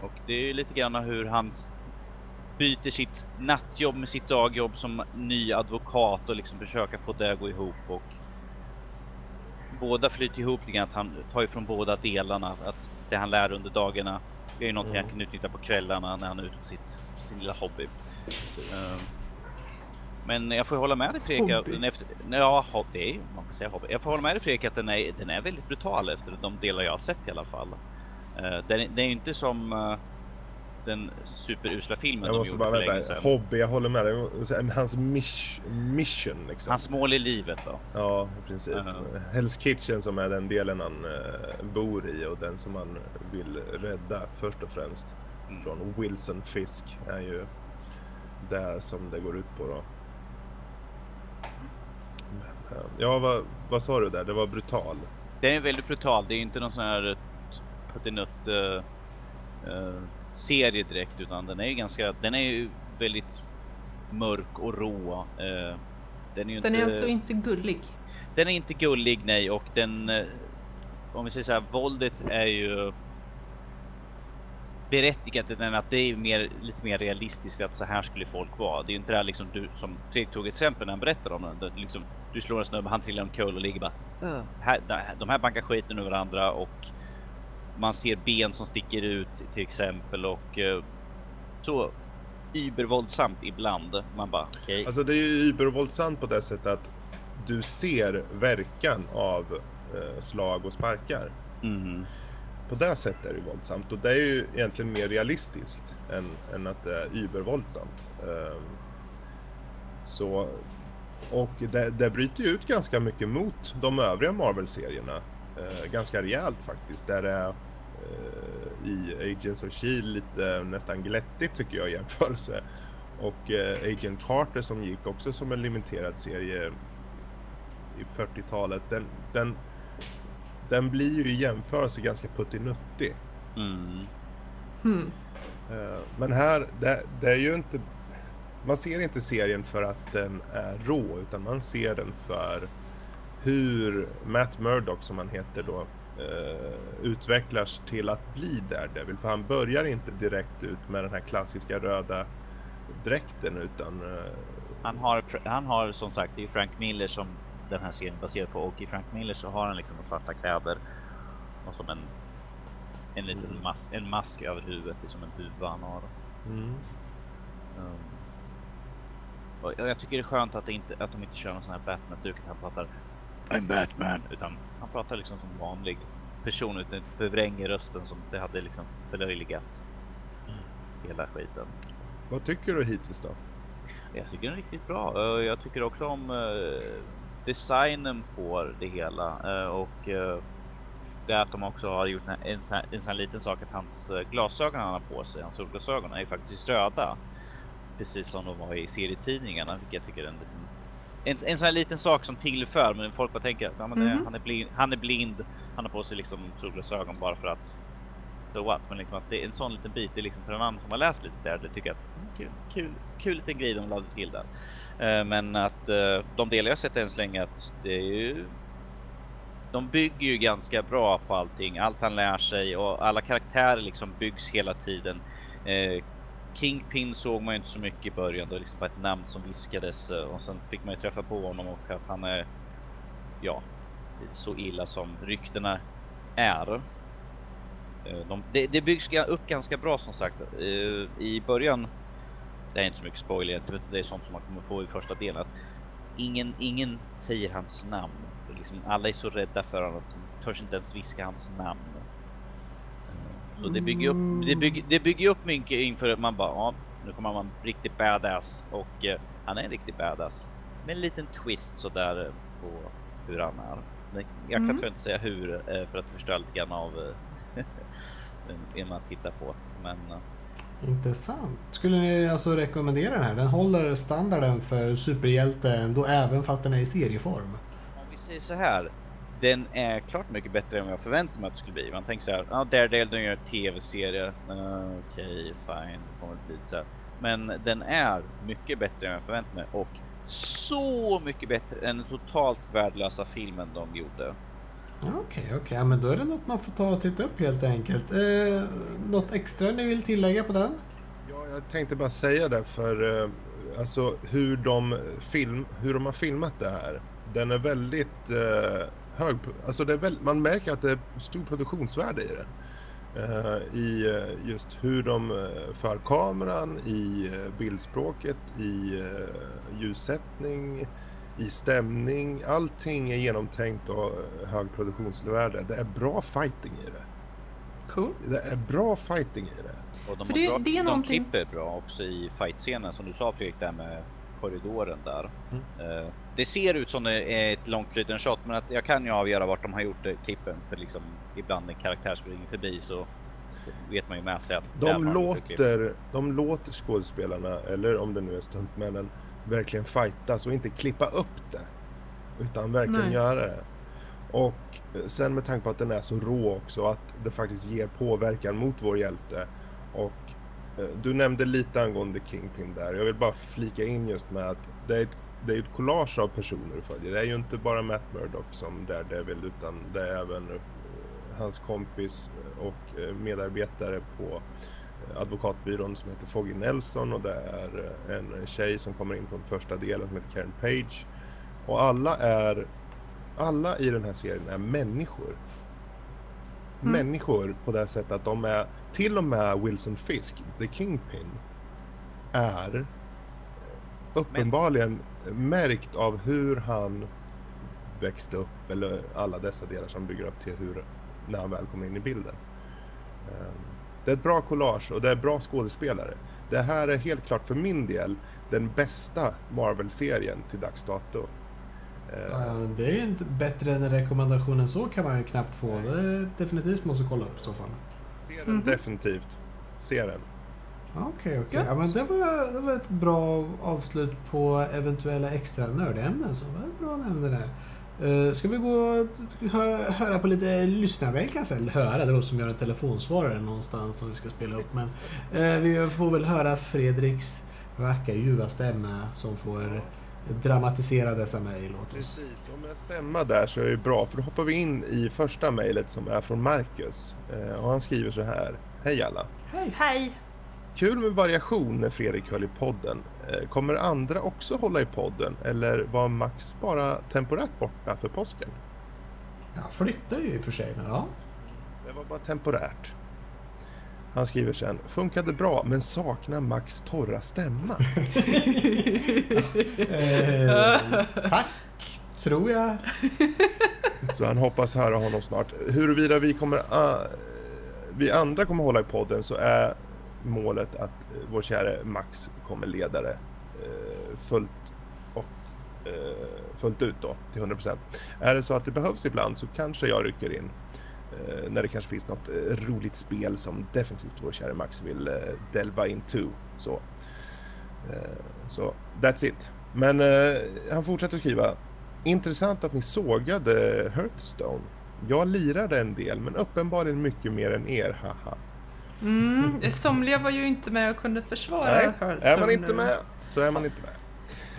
och det är lite grann hur han byter sitt nattjobb med sitt dagjobb som ny advokat och liksom försöka få det att gå ihop och båda flyter ihop lite grann, att han tar ifrån båda delarna, att det han lär under dagarna är ju någonting mm. han kan utnyttja på kvällarna när han är ute på sitt, sin lilla hobby. Um, men jag får hålla med dig Fredrik. Hobby? Efter, ja, det är man får säga hobby. Jag får hålla med dig Fredrik att den är, den är väldigt brutal efter de delar jag har sett i alla fall. Uh, den, det är inte som uh, den superusla filmen jag måste bara för länge sedan. Hobby, jag håller med dig. Hans mission liksom. Hans mål i livet då? Ja, i princip. Uh -huh. Hell's Kitchen som är den delen han bor i och den som han vill rädda först och främst. Mm. Från Wilson Fisk är ju det som det går ut på då. Men, ja, vad, vad sa du där? Det var brutal. Det är väldigt brutal. Det är inte någon sån här puttinutt uh, uh, serie direkt utan den är ju ganska, den är ju väldigt mörk och rå. Uh, den är ju den inte, är alltså inte gullig. Den är inte gullig nej och den, uh, om vi säger så här, våldet är ju berättigat den att det är mer, lite mer realistiskt att så här skulle folk vara. Det är ju inte det här liksom du som Fredrik tog exempel när han berättade om det. Liksom, du slår en snubbe, han trillar omkull och ligger bara uh. här, de här bankar skiten ur varandra och man ser ben som sticker ut till exempel och eh, så übervåldsamt ibland. Man bara. Okay. Alltså det är ju übervåldsamt på det sättet att du ser verkan av eh, slag och sparkar. Mm. På det sättet är det våldsamt och det är ju egentligen mer realistiskt än, än att det är übervåldsamt. Um, så, och det, det bryter ju ut ganska mycket mot de övriga Marvel-serierna. Uh, ganska rejält faktiskt. Där det är Eh, i Agents of Shield lite nästan glättigt tycker jag i jämförelse. Och eh, Agent Carter som gick också som en limiterad serie i 40-talet, den, den, den blir ju i jämförelse ganska puttinuttig. Mm. Uh, men här, det, det, är ju inte... Man ser inte serien för att den är rå, utan man ser den för hur Matt Murdock, som han heter då, uh, utvecklas till att bli Daredevil. För han börjar inte direkt ut med den här klassiska röda dräkten utan... Uh, han, har, han har som sagt, det är Frank Miller som den här serien baserad på och i Frank Miller så har han liksom svarta kläder och som en en liten mm. mask, en mask över huvudet, som en huva han har. Mm. Um, och jag tycker det är skönt att, inte, att de inte kör någon sån här Batman-stuk han pratar I'm Batman, utan han pratar liksom som vanlig person utan inte förvränger rösten som det hade liksom förlöjligat hela skiten. Vad tycker du hittills då? Jag tycker den är riktigt bra. Jag tycker också om uh, designen på det hela uh, och det är att de också har gjort en, sån, en sån liten sak att hans glasögon han har på sig, hans solglasögon är faktiskt röda precis som de var i serietidningarna, vilket jag tycker är en en, en sån här liten sak som tillför, men folk bara tänker att mm. han, är blind, han är blind, han har på sig liksom solglasögon bara för att so what? Men liksom att det är en sån liten bit, det är liksom för en annan som har läst lite där, det tycker jag att mm, kul, kul, kul liten grej de lade till där. Uh, men att uh, de delar jag sett än så länge att det är ju de bygger ju ganska bra på allting, allt han lär sig och alla karaktärer liksom byggs hela tiden. Uh, Kingpin såg man ju inte så mycket i början. Det var liksom bara ett namn som viskades eh, och sen fick man ju träffa på honom och att han är ja, så illa som ryktena är. Eh, de, det, det byggs upp ganska bra som sagt. Eh, I början, det är inte så mycket spoiler, det är sånt som man kommer få i första delen. att ingen, ingen säger hans namn. Liksom, alla är så rädda för honom att de törs inte ens viska hans namn. Så det bygger upp, det bygger, det bygger upp mycket inför att man bara, ja, nu kommer man riktigt badass och eh, han är en riktig badass. Med en liten twist sådär eh, på hur han är. Men jag kan mm. inte säga hur eh, för att förstöra lite grann av eh, innan man tittar på det. Men, eh. Intressant. Skulle ni alltså rekommendera den här? Den håller standarden för superhjälte ändå även fast den är i serieform. Om vi säger så här den är klart mycket bättre än vad jag förväntade mig att det skulle bli. Man tänker så här, ja, Daredevil den gör tv-serie. Uh, Okej, okay, fine, det kommer bli så här. Men den är mycket bättre än jag förväntade mig och så mycket bättre än den totalt värdelösa filmen de gjorde. Okej, okay, okej, okay. ja, men då är det något man får ta och titta upp helt enkelt. Eh, något extra ni vill tillägga på den? Ja, jag tänkte bara säga det för eh, alltså hur de, film, hur de har filmat det här. Den är väldigt eh, hög, alltså det är väl, man märker att det är stor produktionsvärde i det. Uh, I uh, just hur de uh, för kameran, i bildspråket, i ljussättning, i stämning. Allting är genomtänkt och hög produktionsvärde. Det är bra fighting i det. Cool. Det är bra fighting i det. Och de, För det, bra, det är de någonting... klipper bra också i fightscenen som du sa Fredrik, där med korridoren där. Mm det ser ut som det är ett långtflytande shot, men att jag kan ju avgöra vart de har gjort det, klippen. För liksom ibland en karaktär springer förbi så vet man ju med sig att de låter, de låter skådespelarna, eller om det nu är stuntmännen, verkligen fightas och inte klippa upp det. Utan verkligen nice. göra det. Och sen med tanke på att den är så rå också, att det faktiskt ger påverkan mot vår hjälte. Och eh, Eh, du nämnde lite angående Kingpin där. Jag vill bara flika in just med att det är ett det är ett collage av personer du följer. Det är ju inte bara Matt Murdock som Daredevil utan det är även eh, hans kompis och eh, medarbetare på advokatbyrån som heter Foggy Nelson och det är en tjej som kommer in från första delen som heter Karen Page. Och alla är, alla i den här serien är människor. Mm. Människor på det sättet att de är, till och med Wilson Fisk, The Kingpin, är uppenbarligen märkt av hur han växte upp eller alla dessa delar som bygger upp till hur när han väl kommer in i bilden. Ehm, det är ett bra collage och det är bra skådespelare. Det här är helt klart för min del den bästa Marvel-serien till dags dato. Ehm. det är ju inte bättre än en rekommendation än så kan man ju knappt få. Det är definitivt måste kolla upp i så fall. Se den mm definitivt. Se den. Okej, okay, okej. Okay. Ja, men det var, det var ett bra avslut på eventuella extra nördämnen. Så det var bra nämnde det. Uh, ska vi gå och hö höra på lite lyssnarmail kanske? Eller höra, det låter som jag har en telefonsvarare någonstans som vi ska spela upp. Men uh, vi får väl höra Fredriks vackra ljuva stämma som får dramatisera dessa mejl åt oss. Precis, och med stämma där så är det bra för då hoppar vi in i första mejlet som är från Marcus. Eh, och han skriver så här. Hej alla! Hej! Hej! Kul med variation när Fredrik höll i podden. Eh, kommer andra också hålla i podden eller var Max bara temporärt borta för påsken? Ja, flyttar ju i och för sig, men ja. Det var bara temporärt. Han skriver sen, funkade bra men saknar Max torra stämma. eh, tack, tror jag. Så han hoppas höra honom snart. Huruvida vi kommer, uh, vi andra kommer hålla i podden så är målet att uh, vår käre Max kommer leda det uh, fullt och uh, fullt ut då till 100%. Är det så att det behövs ibland så kanske jag rycker in. Eh, när det kanske finns något eh, roligt spel som definitivt vår kära Max vill eh, delva into. Så, så that's it. Men han fortsätter skriva. Intressant att ni sågade Hearthstone. Jag lirade en del, men uppenbarligen mycket mer än er, haha. Mm, somliga var ju inte med och kunde försvara Nej, Hearthstone. är man inte med så är man inte med.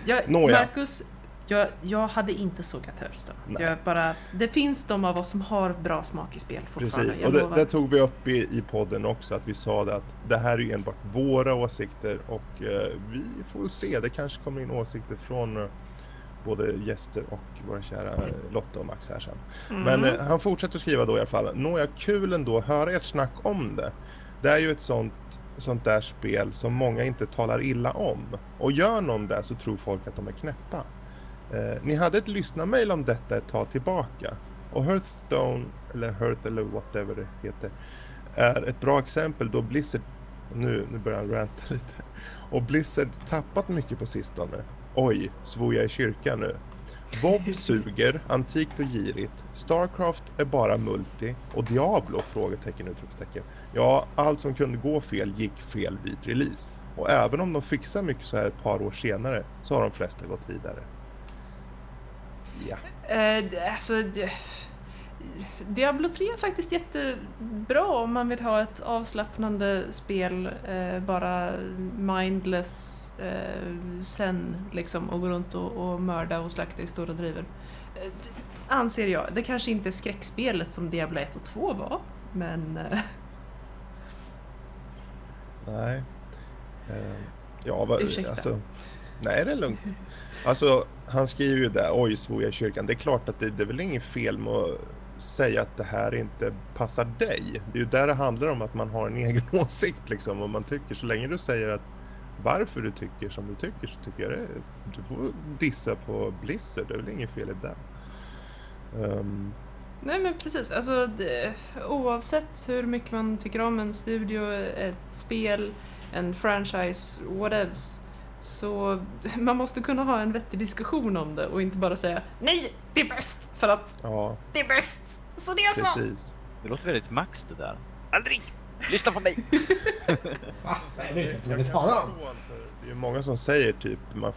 Ja, Nåja. Marcus, jag, jag hade inte sågat Hearthstone. Jag bara, det finns de av oss som har bra smak i spel fortfarande. Precis, och det, det, tog vi upp i, i podden också att vi sa det att det här är ju enbart våra åsikter och eh, vi får se. Det kanske kommer in åsikter från eh, både gäster och våra kära eh, Lotta och Max här sen. Mm. Men eh, han fortsätter skriva då i alla fall. Nåja, kul ändå höra ert snack om det. Det är ju ett sånt sånt där spel som många inte talar illa om. Och gör någon det så tror folk att de är knäppa. Eh, ni hade ett lyssnarmail om detta ett tag tillbaka. Och Hearthstone, eller Hearth eller whatever det heter, är ett bra exempel då Blizzard, nu, nu börjar han ranta lite, och Blizzard tappat mycket på sistone. Oj, svor jag i kyrkan nu. WoW suger, antikt och girigt. Starcraft är bara multi. Och Diablo? Frågetecken, utropstecken. Ja, allt som kunde gå fel gick fel vid release. Och även om de fixar mycket så här ett par år senare så har de flesta gått vidare. Ja. Eh, alltså, Diablo 3 är faktiskt jättebra om man vill ha ett avslappnande spel, eh, bara mindless eh, sen liksom och gå runt och, och mörda och slakta i stora drivor. Eh, anser jag. Det kanske inte är skräckspelet som Diablo 1 och 2 var, men... Eh... Nej. Uh, ja, va, Ursäkta. Alltså, nej, det är lugnt. Alltså, han skriver ju där, oj svor jag i kyrkan. Det är klart att det, det är väl inget fel med att säga att det här inte passar dig. Det är ju där det handlar om att man har en egen åsikt liksom, vad man tycker. Så länge du säger att varför du tycker som du tycker så tycker jag det. Du får dissa på Blizzard, det är väl inget fel i det. Um... Nej men precis, alltså det, oavsett hur mycket man tycker om en studio, ett spel, en franchise, whatevs så man måste kunna ha en vettig diskussion om det och inte bara säga Nej, det är bäst! För att ja. det är bäst! Så det är Precis. så! Det låter väldigt Max det där. Aldrig! Lyssna på mig! Va? Jag vet inte vad ni talar om. Det är många som säger typ, man,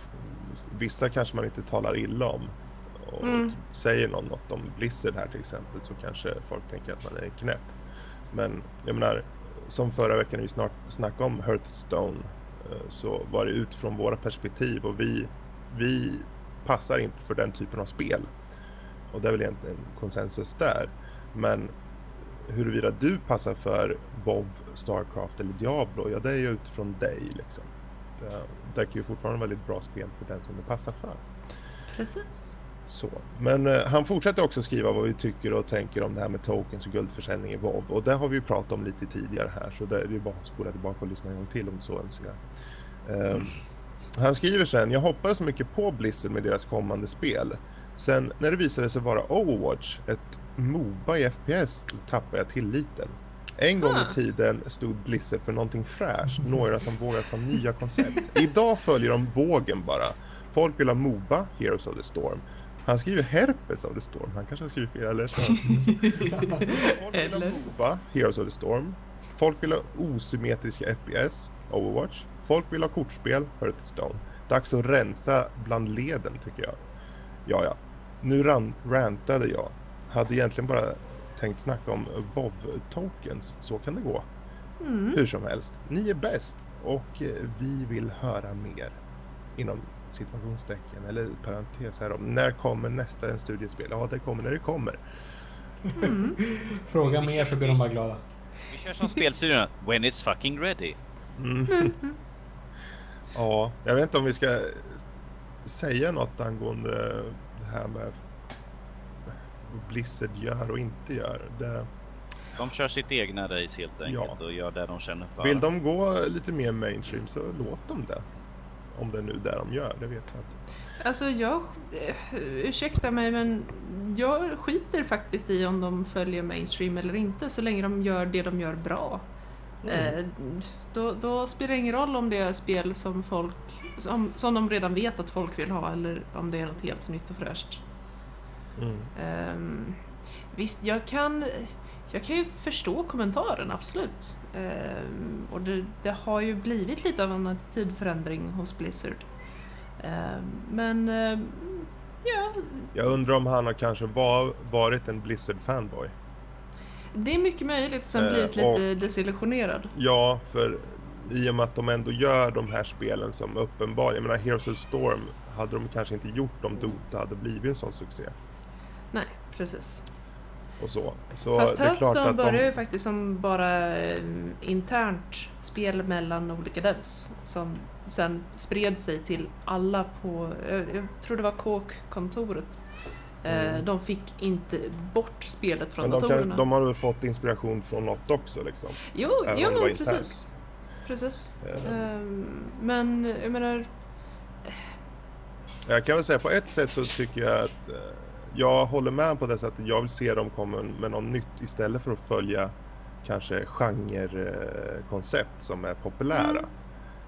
vissa kanske man inte talar illa om. Och mm. säger någon något om Blizzard här till exempel så kanske folk tänker att man är knäpp. Men jag menar, som förra veckan när vi snart snackade om Hearthstone Eh, så var det utifrån våra perspektiv och vi, vi passar inte för den typen av spel. Och det är väl egentligen konsensus där. Men huruvida du passar för WoW, Starcraft eller Diablo, ja det är ju utifrån dig liksom. Det, det är ju fortfarande väldigt bra spel för den som det passar för. Precis. Så. Men eh, han fortsätter också skriva vad vi tycker och tänker om det här med tokens och guldförsäljning i WoW. Och det har vi ju pratat om lite tidigare här så det är bara att spola tillbaka och lyssna en gång till om du så önskar. Um, han skriver sen, jag hoppades mycket på Blizzard med deras kommande spel. Sen när det visade sig vara Overwatch, ett Moba i FPS, tappade jag tilliten. En gång i ah. tiden stod Blizzard för någonting fräscht, några som vågar ta nya koncept. Idag följer de vågen bara. Folk vill ha Moba, Heroes of the Storm. Han skriver herpes of the storm. Han kanske har skrivit fel. Eller så. Folk vill ha MOBA, Heroes of the Storm. Folk vill ha osymmetriska FPS, Overwatch. Folk vill ha kortspel, Hearthstone. Dags att rensa bland leden tycker jag. Ja, ja. Nu ran rantade jag. Hade egentligen bara tänkt snacka om WoW-tokens. Så kan det gå. Mm. Hur som helst. Ni är bäst och vi vill höra mer. Inom situationstecken eller parentes här om när kommer nästa en studiespel? Ja, det kommer när det kommer. Mm. Fråga mer så blir de bara glada. Vi kör som spelstudion. When it's fucking ready. Mm. ja, jag vet inte om vi ska säga något angående det här med vad Blizzard gör och inte gör. Det... De kör sitt egna race helt enkelt ja. och gör det de känner för. Vill de gå lite mer mainstream så låt dem det. Om det är nu det de gör, det vet jag inte. Alltså jag, eh, ursäkta mig men jag skiter faktiskt i om de följer mainstream eller inte så länge de gör det de gör bra. Mm. Eh, då, då, spelar det ingen roll om det är spel som folk som, som de redan vet att folk vill ha eller om det är något helt nytt och fräscht. Mm. Um, visst, jag kan, jag kan ju förstå kommentaren, absolut. Um, och det, det, har ju blivit lite av en attitydförändring hos Blizzard. Um, men ja. Jag undrar om han har kanske var, varit en Blizzard-fanboy. Det är mycket möjligt, sen blivit lite och, desillusionerad. Ja, för i och med att de ändå gör de här spelen som uppenbarligen, jag menar Heroes of Storm, hade de kanske inte gjort om Dota hade blivit en sån succé. Nej, precis. Och så. så Fast att började de... ju faktiskt som bara eh, internt spel mellan olika devs som sen spred sig till alla på, jag tror det var KOK-kontoret. Eh, mm. De fick inte bort spelet från men de datorerna. Kan, de har väl fått inspiration från något också liksom? Jo, jo men precis. Precis. Mm. Men jag menar... Jag kan väl säga på ett sätt så tycker jag att eh, jag håller med på det sättet. Jag vill se dem komma med något nytt istället för att följa kanske genrekoncept som är populära. Mm.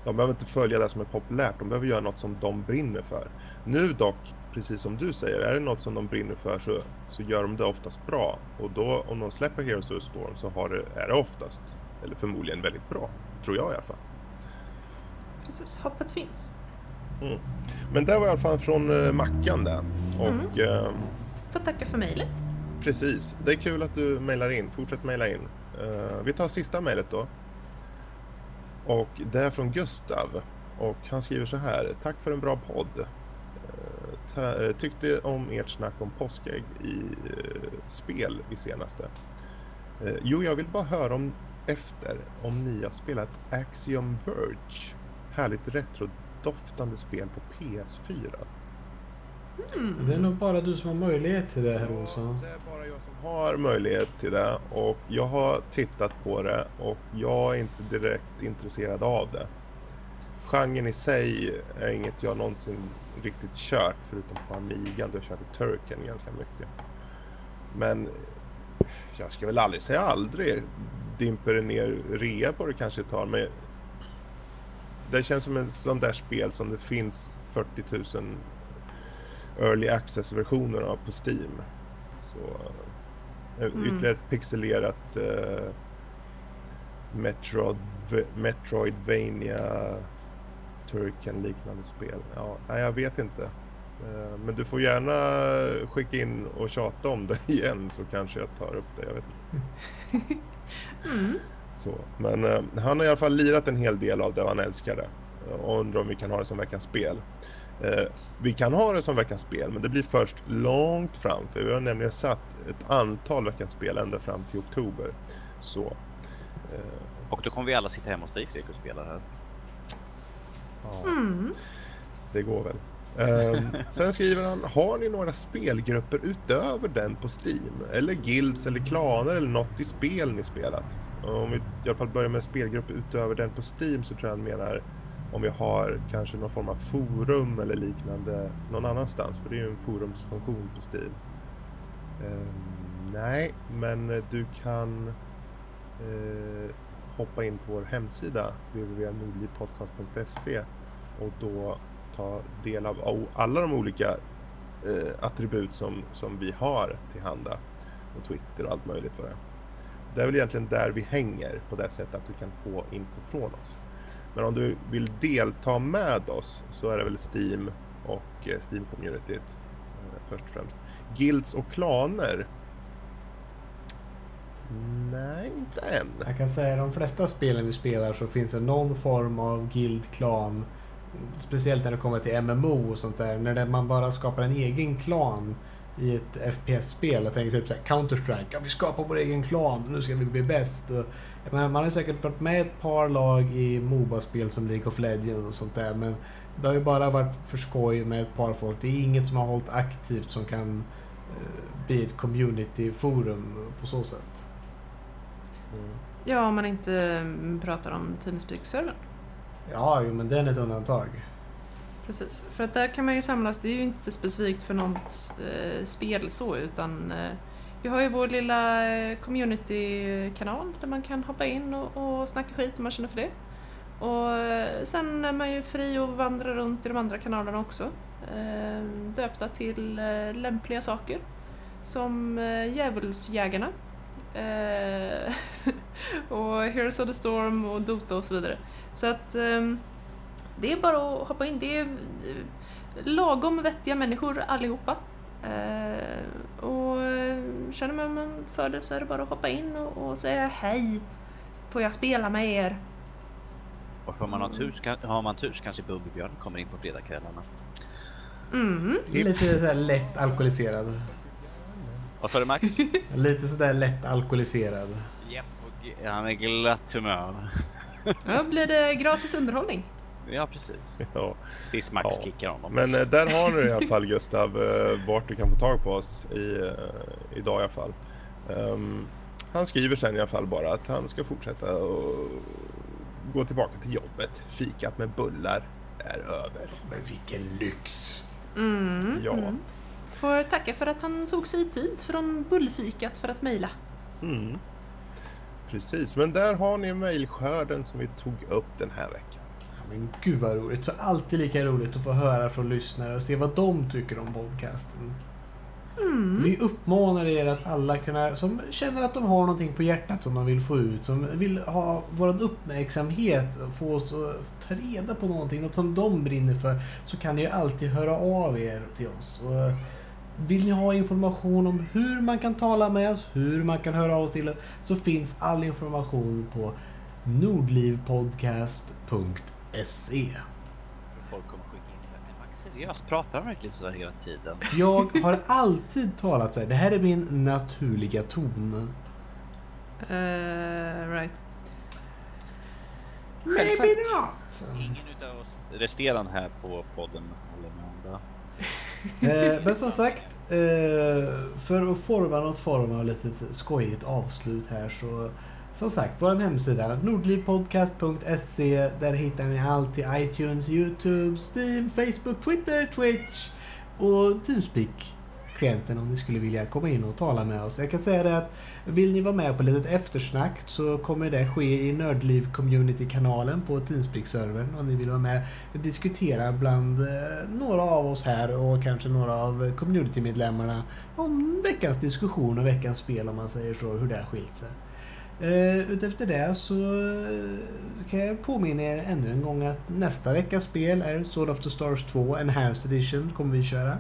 De behöver inte följa det som är populärt, de behöver göra något som de brinner för. Nu dock, precis som du säger, är det något som de brinner för så, så gör de det oftast bra. Och då om de släpper Heroes of the Storm så har det, är det oftast, eller förmodligen väldigt bra. Tror jag i alla fall. Precis, hoppet finns. Mm. Men det var i alla fall från uh, Mackan där. Och, mm. uh, Får tacka för mejlet. Precis, det är kul att du mejlar in. Fortsätt mejla in. Uh, vi tar sista mejlet då. Och det är från Gustav. Och han skriver så här. Tack för en bra podd. Uh, tyckte om ert snack om påskägg i spel i senaste. jo, jag vill bara höra om efter om ni har spelat Axiom Verge. Härligt retrodoftande spel på PS4. Mm. Det är nog bara du som har möjlighet till det här Olsson. Ja, det är bara jag som har möjlighet till det och jag har tittat på det och jag är inte direkt intresserad av det. Genren i sig är inget jag någonsin riktigt kört förutom på Amigan då jag körde Turken ganska mycket. Men jag ska väl aldrig säga aldrig dimper det ner rea på det kanske ett tag. Men det känns som en sån där spel som det finns 40 000 early access-versioner av på Steam. Så eh, mm. ytterligare ett pixelerat uh, Metroid, Metroidvania Turken liknande spel. Ja, jag vet inte. Uh, men du får gärna skicka in och tjata om det igen så kanske jag tar upp det. Jag vet inte. Mm. Så, men eh, han har i alla fall lirat en hel del av det han älskade och undrar om vi kan ha det som veckans spel. Eh, vi kan ha det som veckans spel, men det blir först långt fram, för vi har nämligen satt ett antal veckans spel ända fram till oktober. Så. Eh, och då kommer vi alla sitta hemma hos dig Fredrik och spela här. Ja, mm. Det går väl. Um, sen skriver han, har ni några spelgrupper utöver den på Steam? Eller guilds eller klaner eller något i spel ni spelat? Eh, om vi i alla fall börjar med spelgrupp utöver den på Steam så tror jag han menar om vi har kanske någon form av forum eller liknande någon annanstans. För det är ju en forumsfunktion på Steam. Um, nej, men du kan uh, hoppa in på vår hemsida www.nordlivpodcast.se och då ta del av alla de olika eh, attribut som, som vi har tillhanda. Och Twitter och allt möjligt vad det är. Det är väl egentligen där vi hänger på det sättet att du kan få info från oss. Men om du vill delta med oss så är det väl Steam och eh, Steam-communityt eh, först och främst. Guilds och klaner? Nej, inte än. Jag kan säga att de flesta spelen vi spelar så finns det någon form av guild, klan Speciellt när det kommer till MMO och sånt där. När man bara skapar en egen klan i ett FPS-spel. Jag tänker typ såhär Counter-Strike. Ja, vi skapar vår egen klan. Nu ska vi bli bäst. Och, menar, man har säkert varit med ett par lag i Moba-spel som League of Legends och sånt där. Men det har ju bara varit för skoj med ett par folk. Det är inget som har hållit aktivt som kan uh, bli ett community-forum på så sätt. Mm. Ja, om man inte mm, pratar om Teamspeak-servern. Ja, jo, men den är ett undantag. Precis, för att där kan man ju samlas. Det är ju inte specifikt för något eh, spel så utan eh, vi har ju vår lilla eh, community-kanal där man kan hoppa in och, och snacka skit om man känner för det. Och eh, sen är man ju fri att vandra runt i de andra kanalerna också. Eh, döpta till eh, lämpliga saker. Som eh, Djävulsjägarna. Eh, och Heroes of the Storm och Dota och så vidare. Så att ehm, det är bara att hoppa in. Det är eh, lagom vettiga människor allihopa. Eh, och känner man för det så är det bara att hoppa in och, och säga hej. Får jag spela med er? Och får man ha tur, har man tur så kanske Bubbelbjörn kommer in på fredagskvällarna. Mm. Lite sådär lätt alkoholiserad. Vad sa du Max? Lite sådär lätt alkoholiserad. Japp, och han är glatt humör. Ja, blir det gratis underhållning? Ja, precis. Ja. Tills Max ja. kickar honom. Men äh, där har du i alla fall Gustav, äh, vart du kan få tag på oss i, äh, idag i alla fall. Um, han skriver sen i alla fall bara att han ska fortsätta och gå tillbaka till jobbet. Fikat med bullar är över. Men vilken lyx! Mm, ja. Mm. Får tacka för att han tog sig tid från bullfikat för att mejla. Mm. Precis, men där har ni mejlskörden som vi tog upp den här veckan. Men gud vad roligt. Så alltid lika roligt att få höra från lyssnare och se vad de tycker om podcasten. Mm. Vi uppmanar er att alla kunna, som känner att de har någonting på hjärtat som de vill få ut, som vill ha vår uppmärksamhet, få oss att ta reda på någonting, något som de brinner för, så kan ni alltid höra av er till oss. Och vill ni ha information om hur man kan tala med oss, hur man kan höra av sig till oss, så finns all information på nordlivpodcast.se. Folk kommer skicka in sig, men Max seriöst, pratar han verkligen så hela tiden? Jag har alltid talat så här. Det här är min naturliga ton. Uh, right. Maybe not. Ingen utav oss resterande här på podden håller med om det. Eh, men som sagt, eh, för att forma något form av lite skojigt avslut här så som sagt, vår hemsida nordlivpodcast.se Där hittar ni allt till iTunes, Youtube, Steam, Facebook, Twitter, Twitch och Teamspeak klienten om ni skulle vilja komma in och tala med oss. Jag kan säga det att vill ni vara med på litet eftersnack så kommer det ske i Nördliv Community-kanalen på Teamspeak-servern om ni vill vara med och diskutera bland eh, några av oss här och kanske några av community-medlemmarna om veckans diskussion och veckans spel om man säger så, hur det har skilt sig. Uh, utefter det så eh, kan jag påminna er ännu en gång att nästa veckas spel är Sword of the Stars 2 Enhanced Edition kommer vi köra.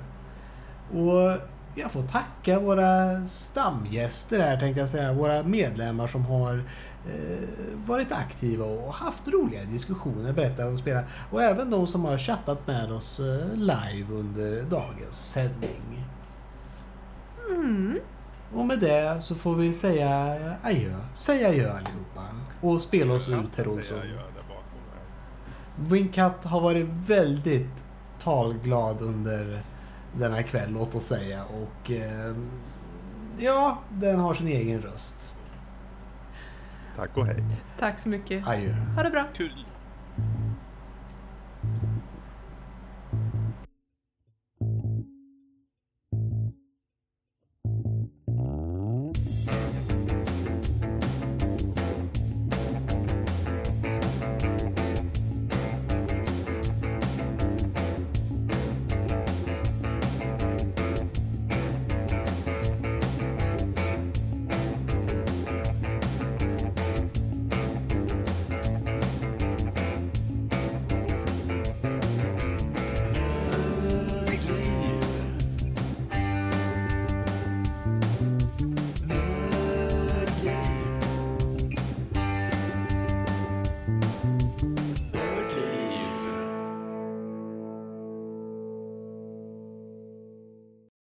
Och jag får tacka våra stamgäster här tänkte jag säga, våra medlemmar som har eh, varit aktiva och haft roliga diskussioner, berättat om spelat. Och även de som har chattat med oss eh, live under dagens sändning. Mm. Och med det så får vi säga adjö. Säg adjö allihopa. Och spela oss ut herr Olsson. Wincat har varit väldigt talglad under denna kväll, låt oss säga. Och eh, ja, den har sin egen röst. Tack och hej. Tack så mycket. Adjö. Ha det bra. Kul.